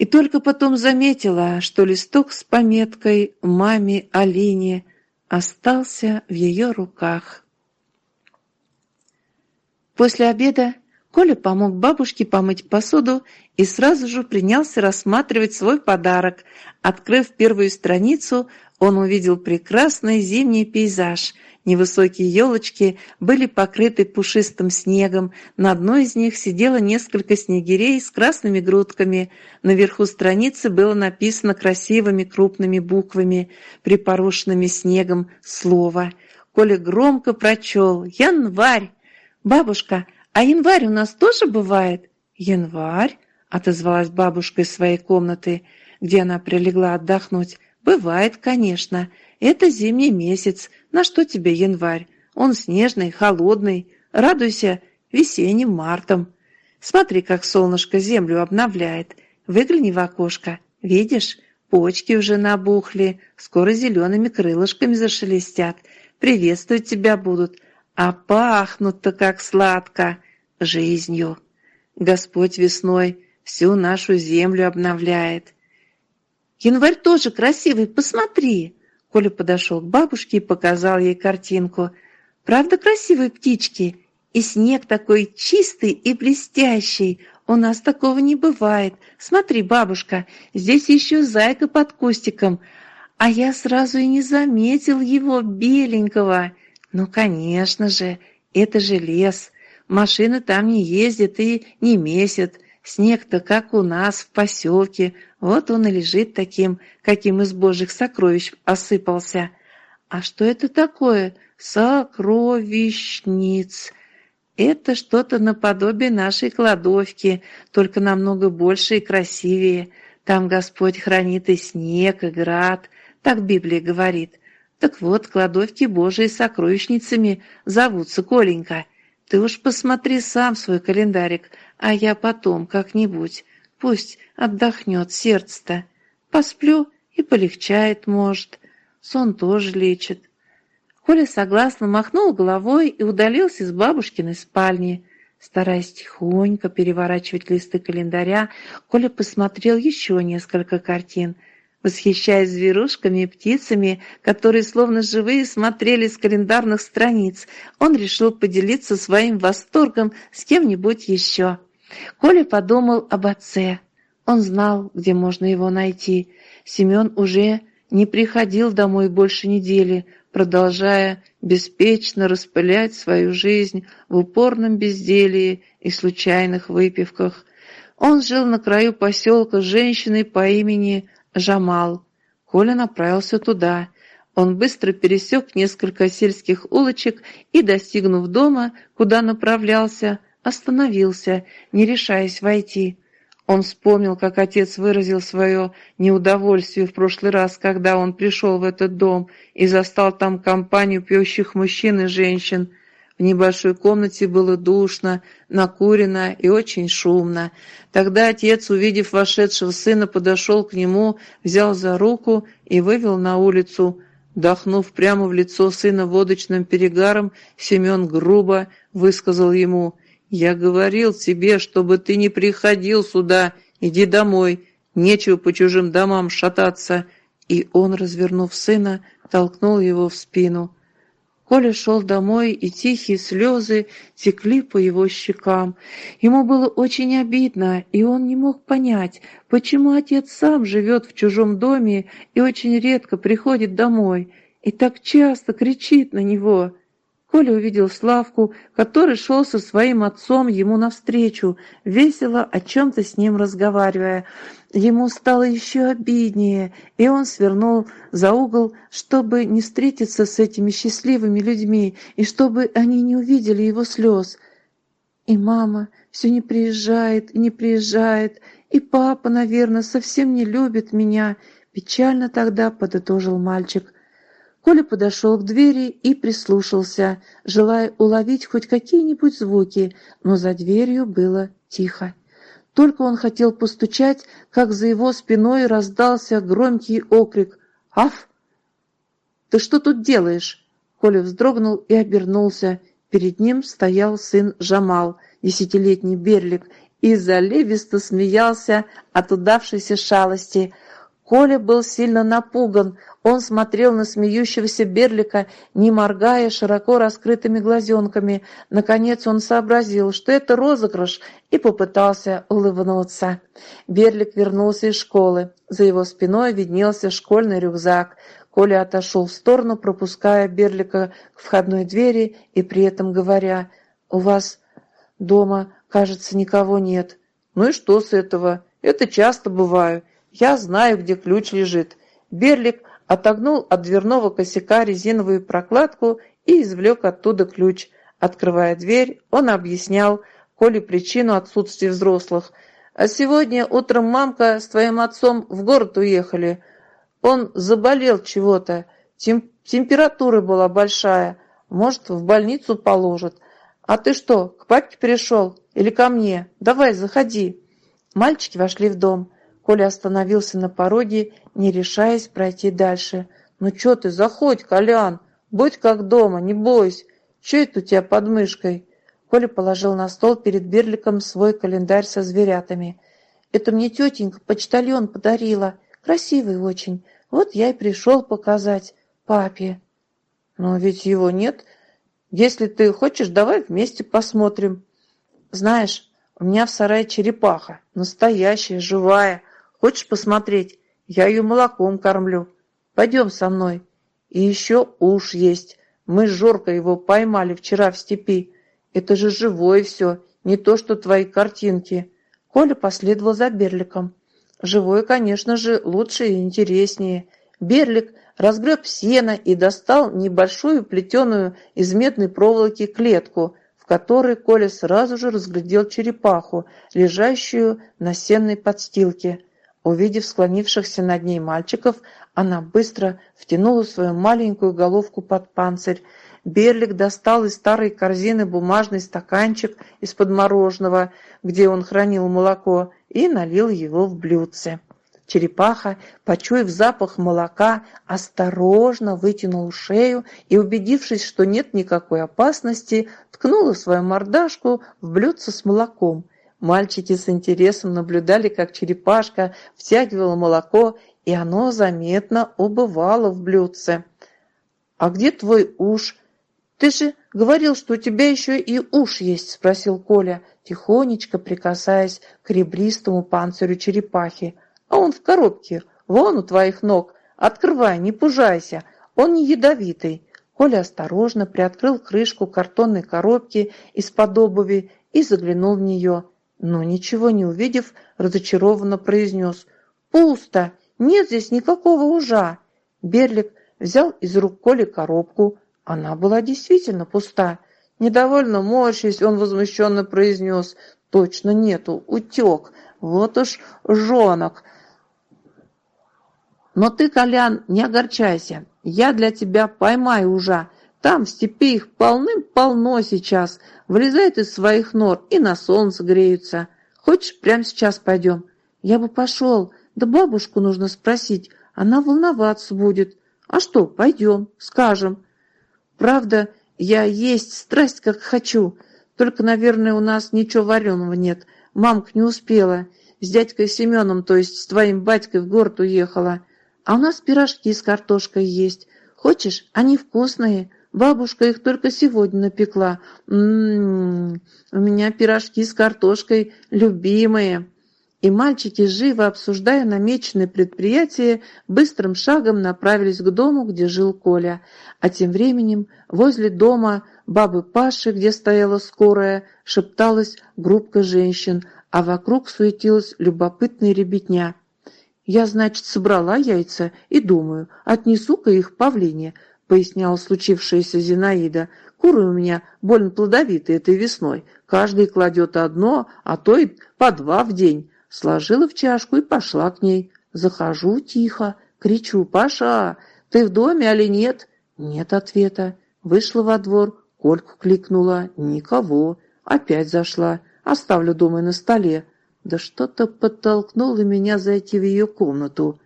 и только потом заметила, что листок с пометкой «Маме Алине» остался в ее руках. После обеда Коля помог бабушке помыть посуду и сразу же принялся рассматривать свой подарок. Открыв первую страницу, он увидел прекрасный зимний пейзаж – Невысокие елочки были покрыты пушистым снегом, на одной из них сидело несколько снегирей с красными грудками. Наверху страницы было написано красивыми крупными буквами, припорошенными снегом, слово. Коля громко прочел «Январь!» «Бабушка, а январь у нас тоже бывает?» «Январь?» — отозвалась бабушка из своей комнаты, где она прилегла отдохнуть. «Бывает, конечно. Это зимний месяц. На что тебе январь? Он снежный, холодный. Радуйся весенним мартом. Смотри, как солнышко землю обновляет. Выгляни в окошко. Видишь, почки уже набухли, скоро зелеными крылышками зашелестят. Приветствовать тебя будут. А пахнут-то как сладко. Жизнью. Господь весной всю нашу землю обновляет. Январь тоже красивый, посмотри. Коля подошел к бабушке и показал ей картинку. «Правда красивые птички? И снег такой чистый и блестящий. У нас такого не бывает. Смотри, бабушка, здесь еще зайка под кустиком. А я сразу и не заметил его беленького. Ну, конечно же, это же лес. Машины там не ездят и не месят. Снег-то как у нас в поселке, вот он и лежит таким, каким из божьих сокровищ осыпался. А что это такое? Сокровищниц. Это что-то наподобие нашей кладовки, только намного больше и красивее. Там Господь хранит и снег, и град, так Библия говорит. Так вот, кладовки Божии сокровищницами зовутся, Коленька. Ты уж посмотри сам свой календарик, а я потом как-нибудь. Пусть отдохнет сердце-то. Посплю и полегчает, может. Сон тоже лечит. Коля согласно махнул головой и удалился из бабушкиной спальни. Стараясь тихонько переворачивать листы календаря, Коля посмотрел еще несколько картин, восхищаясь зверушками и птицами, которые словно живые смотрели с календарных страниц. Он решил поделиться своим восторгом с кем-нибудь еще. Коля подумал об отце. Он знал, где можно его найти. Семен уже не приходил домой больше недели, продолжая беспечно распылять свою жизнь в упорном безделии и случайных выпивках. Он жил на краю поселка с женщиной по имени Жамал. Коля направился туда. Он быстро пересек несколько сельских улочек и, достигнув дома, куда направлялся, остановился, не решаясь войти. Он вспомнил, как отец выразил свое неудовольствие в прошлый раз, когда он пришел в этот дом и застал там компанию пьющих мужчин и женщин. В небольшой комнате было душно, накурено и очень шумно. Тогда отец, увидев вошедшего сына, подошел к нему, взял за руку и вывел на улицу. Дохнув прямо в лицо сына водочным перегаром, Семен грубо высказал ему «Я говорил тебе, чтобы ты не приходил сюда, иди домой, нечего по чужим домам шататься». И он, развернув сына, толкнул его в спину. Коля шел домой, и тихие слезы текли по его щекам. Ему было очень обидно, и он не мог понять, почему отец сам живет в чужом доме и очень редко приходит домой, и так часто кричит на него. Коля увидел Славку, который шел со своим отцом ему навстречу, весело о чем-то с ним разговаривая. Ему стало еще обиднее, и он свернул за угол, чтобы не встретиться с этими счастливыми людьми, и чтобы они не увидели его слез. И мама все не приезжает и не приезжает, и папа, наверное, совсем не любит меня, печально тогда подытожил мальчик. Коля подошел к двери и прислушался, желая уловить хоть какие-нибудь звуки, но за дверью было тихо. Только он хотел постучать, как за его спиной раздался громкий окрик «Аф!» «Ты что тут делаешь?» Коля вздрогнул и обернулся. Перед ним стоял сын Жамал, десятилетний Берлик, и заливисто смеялся от удавшейся шалости. Коля был сильно напуган, он смотрел на смеющегося Берлика, не моргая широко раскрытыми глазенками. Наконец он сообразил, что это розыгрыш, и попытался улыбнуться. Берлик вернулся из школы. За его спиной виднелся школьный рюкзак. Коля отошел в сторону, пропуская Берлика к входной двери и при этом говоря, «У вас дома, кажется, никого нет». «Ну и что с этого? Это часто бываю. Я знаю, где ключ лежит». Берлик отогнул от дверного косяка резиновую прокладку и извлек оттуда ключ. Открывая дверь, он объяснял Коле причину отсутствия взрослых. «А сегодня утром мамка с твоим отцом в город уехали. Он заболел чего-то, Тем температура была большая, может, в больницу положат. А ты что, к папке пришел или ко мне? Давай, заходи». Мальчики вошли в дом. Коля остановился на пороге, не решаясь пройти дальше. «Ну чё ты, заходь, Колян! Будь как дома, не бойся! Чё это у тебя под мышкой?» Коля положил на стол перед Берликом свой календарь со зверятами. «Это мне тетенька почтальон подарила. Красивый очень. Вот я и пришел показать папе». «Но ведь его нет. Если ты хочешь, давай вместе посмотрим. Знаешь, у меня в сарае черепаха. Настоящая, живая. Хочешь посмотреть? Я ее молоком кормлю. Пойдем со мной. И еще уж есть. Мы с Жоркой его поймали вчера в степи. Это же живое все, не то что твои картинки. Коля последовал за Берликом. Живой, конечно же, лучше и интереснее. Берлик разгреб сено и достал небольшую плетеную из медной проволоки клетку, в которой Коля сразу же разглядел черепаху, лежащую на сенной подстилке. Увидев склонившихся над ней мальчиков, она быстро втянула свою маленькую головку под панцирь. Берлик достал из старой корзины бумажный стаканчик из-под мороженого, где он хранил молоко, и налил его в блюдце. Черепаха, почуяв запах молока, осторожно вытянула шею и, убедившись, что нет никакой опасности, ткнула свою мордашку в блюдце с молоком. Мальчики с интересом наблюдали, как черепашка втягивала молоко, и оно заметно убывало в блюдце. «А где твой уж?» «Ты же говорил, что у тебя еще и уж есть», — спросил Коля, тихонечко прикасаясь к ребристому панцирю черепахи. «А он в коробке, вон у твоих ног. Открывай, не пужайся, он не ядовитый». Коля осторожно приоткрыл крышку картонной коробки из-под обуви и заглянул в нее, но, ничего не увидев, разочарованно произнес «Пусто! Нет здесь никакого ужа!» Берлик взял из рук Коли коробку, она была действительно пуста. Недовольно морщись, он возмущенно произнес «Точно нету, утек, вот уж жонок». «Но ты, Колян, не огорчайся, я для тебя поймаю ужа. Там в степи их полным-полно сейчас, вылезают из своих нор и на солнце греются. Хочешь, прямо сейчас пойдем?» «Я бы пошел, да бабушку нужно спросить, она волноваться будет. А что, пойдем, скажем». Правда, я есть страсть как хочу. Только, наверное, у нас ничего вареного нет. Мамка не успела. С дядькой Семеном, то есть с твоим батькой, в город уехала. А у нас пирожки с картошкой есть. Хочешь? Они вкусные. Бабушка их только сегодня напекла. М-м-м, у меня пирожки с картошкой любимые и мальчики, живо обсуждая намеченное предприятие, быстрым шагом направились к дому, где жил Коля. А тем временем возле дома бабы Паши, где стояла скорая, шепталась группка женщин, а вокруг суетилась любопытная ребятня. «Я, значит, собрала яйца и думаю, отнесу-ка их павлине», — поясняла случившаяся Зинаида. «Куры у меня больно плодовитые этой весной. Каждый кладет одно, а то и по два в день сложила в чашку и пошла к ней. Захожу тихо, кричу «Паша, ты в доме или нет?» Нет ответа. Вышла во двор, Кольку кликнула. Никого. Опять зашла. Оставлю, думаю, на столе. Да что-то подтолкнуло меня зайти в ее комнату.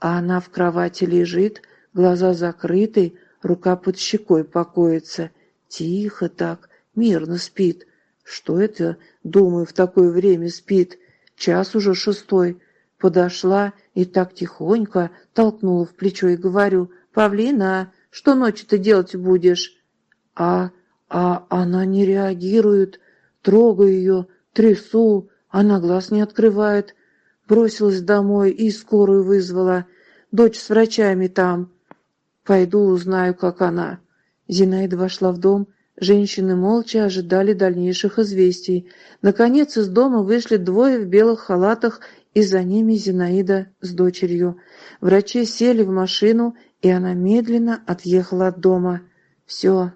А она в кровати лежит, глаза закрыты, рука под щекой покоится. Тихо так, мирно спит. Что это, думаю, в такое время спит? Час уже шестой. Подошла и так тихонько толкнула в плечо и говорю, «Павлина, что ночью ты делать будешь?» А, а она не реагирует. Трогаю ее, трясу, она глаз не открывает. Бросилась домой и скорую вызвала. Дочь с врачами там. Пойду узнаю, как она. Зинаида вошла в дом Женщины молча ожидали дальнейших известий. Наконец из дома вышли двое в белых халатах, и за ними Зинаида с дочерью. Врачи сели в машину, и она медленно отъехала от дома. «Все,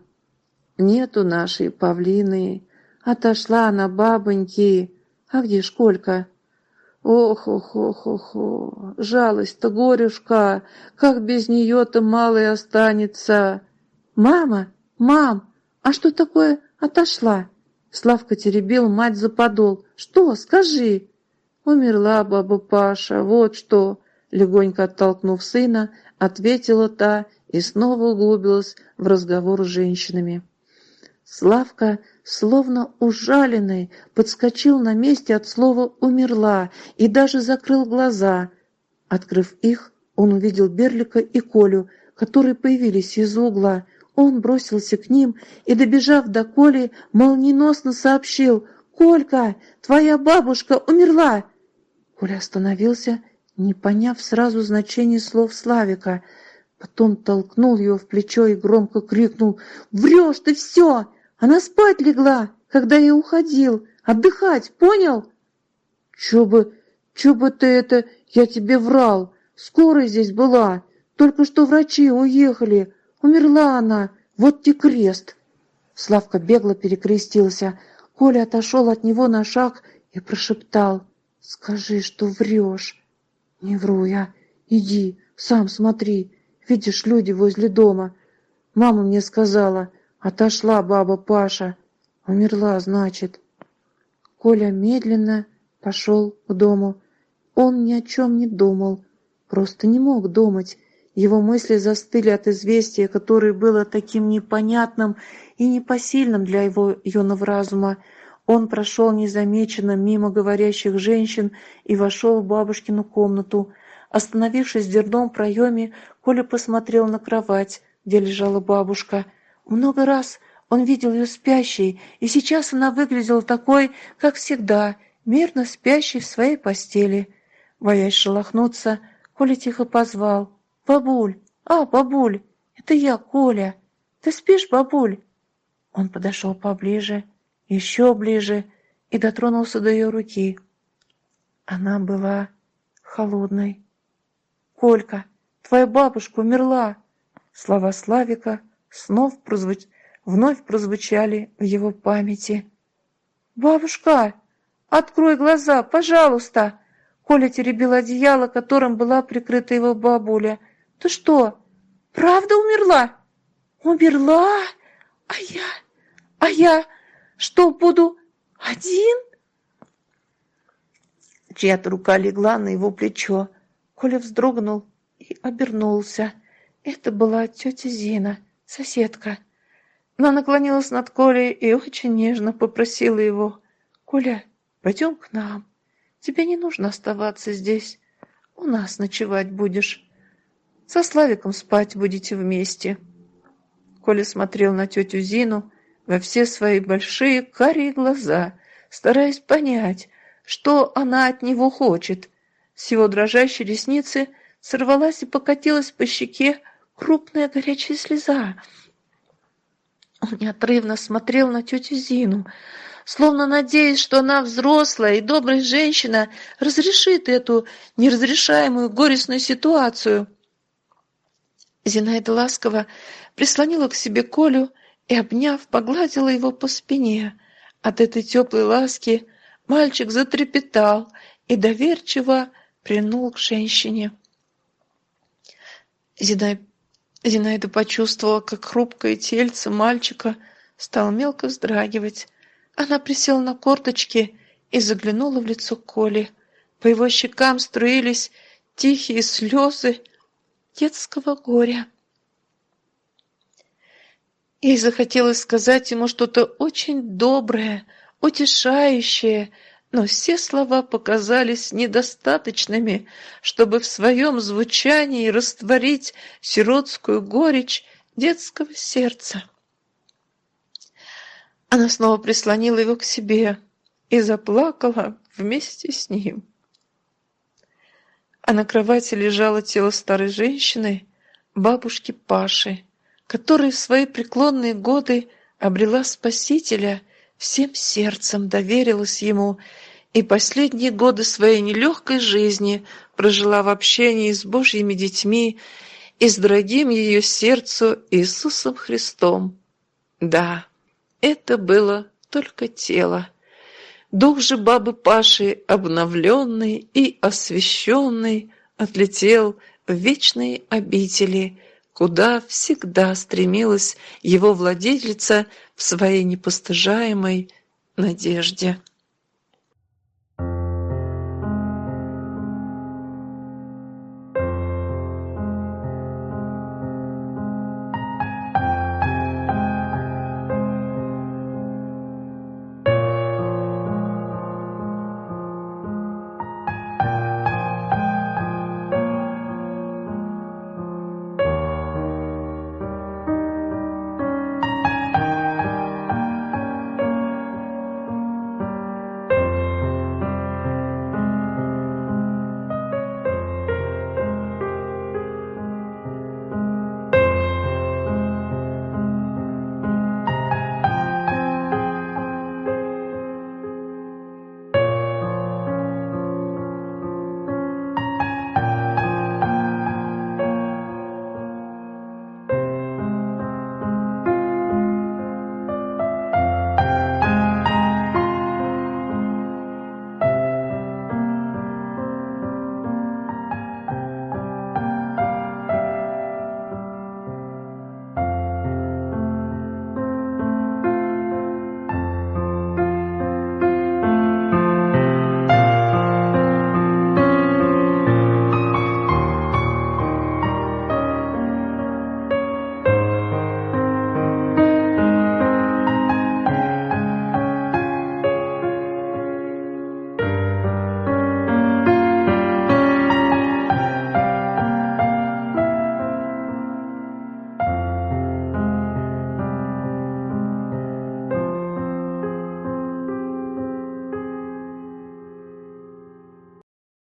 нету нашей павлины. Отошла она, бабоньки. А где Школька?» «Ох-ох-ох-ох, жалость-то, горюшка, как без нее-то малый останется!» «Мама, мам!» «А что такое отошла?» Славка теребил мать за подол. «Что? Скажи!» «Умерла баба Паша, вот что!» Легонько оттолкнув сына, ответила та и снова углубилась в разговор с женщинами. Славка, словно ужаленный, подскочил на месте от слова «умерла» и даже закрыл глаза. Открыв их, он увидел Берлика и Колю, которые появились из угла. Он бросился к ним и, добежав до Коли, молниеносно сообщил «Колька, твоя бабушка умерла!» Коля остановился, не поняв сразу значения слов Славика. Потом толкнул его в плечо и громко крикнул «Врешь ты все! Она спать легла, когда я уходил! Отдыхать, понял?» Чё бы, чё бы ты это, я тебе врал. Скорая здесь была. Только что врачи уехали. Умерла она. Вот те крест. Славка бегло перекрестился. Коля отошел от него на шаг и прошептал. «Скажи, что врешь». «Не вру я. Иди, сам смотри. Видишь, люди возле дома. Мама мне сказала. Отошла баба Паша. Умерла, значит». Коля медленно пошел к дому. Он ни о чем не думал. Просто не мог думать. Его мысли застыли от известия, которое было таким непонятным и непосильным для его юного разума. Он прошел незамеченным мимо говорящих женщин и вошел в бабушкину комнату. Остановившись в дверном проеме, Коля посмотрел на кровать, где лежала бабушка. Много раз он видел ее спящей, и сейчас она выглядела такой, как всегда, мирно спящей в своей постели. Боясь шелохнуться, Коля тихо позвал. «Бабуль! А, бабуль! Это я, Коля! Ты спишь, бабуль?» Он подошел поближе, еще ближе и дотронулся до ее руки. Она была холодной. «Колька, твоя бабушка умерла!» Слова Славика снова прозвуч... вновь прозвучали в его памяти. «Бабушка, открой глаза, пожалуйста!» Коля теребил одеяло, которым была прикрыта его бабуля – ты что, правда умерла? Умерла? А я? А я что, буду один? Чья-то рука легла на его плечо. Коля вздрогнул и обернулся. Это была тетя Зина, соседка. Она наклонилась над Колей и очень нежно попросила его. «Коля, пойдем к нам. Тебе не нужно оставаться здесь. У нас ночевать будешь. Со Славиком спать будете вместе. Коля смотрел на тетю Зину во все свои большие карие глаза, стараясь понять, что она от него хочет. С его дрожащей ресницы сорвалась и покатилась по щеке крупная горячая слеза. Он неотрывно смотрел на тетю Зину, словно надеясь, что она взрослая и добрая женщина разрешит эту неразрешаемую горестную ситуацию. Зинаида ласково прислонила к себе Колю и, обняв, погладила его по спине. От этой теплой ласки мальчик затрепетал и доверчиво прильнул к женщине. Зинаида, Зинаида почувствовала, как хрупкое тельце мальчика стало мелко вздрагивать. Она присела на корточки и заглянула в лицо Коли. По его щекам струились тихие слезы, детского горя. Ей захотелось сказать ему что-то очень доброе, утешающее, но все слова показались недостаточными, чтобы в своем звучании растворить сиротскую горечь детского сердца. Она снова прислонила его к себе и заплакала вместе с ним а на кровати лежало тело старой женщины, бабушки Паши, которая в свои преклонные годы обрела Спасителя, всем сердцем доверилась ему и последние годы своей нелегкой жизни прожила в общении с Божьими детьми и с дорогим ее сердцу Иисусом Христом. Да, это было только тело, Дух же бабы Паши, обновленный и освященный, отлетел в вечные обители, куда всегда стремилась его владельца в своей непостыжаемой надежде.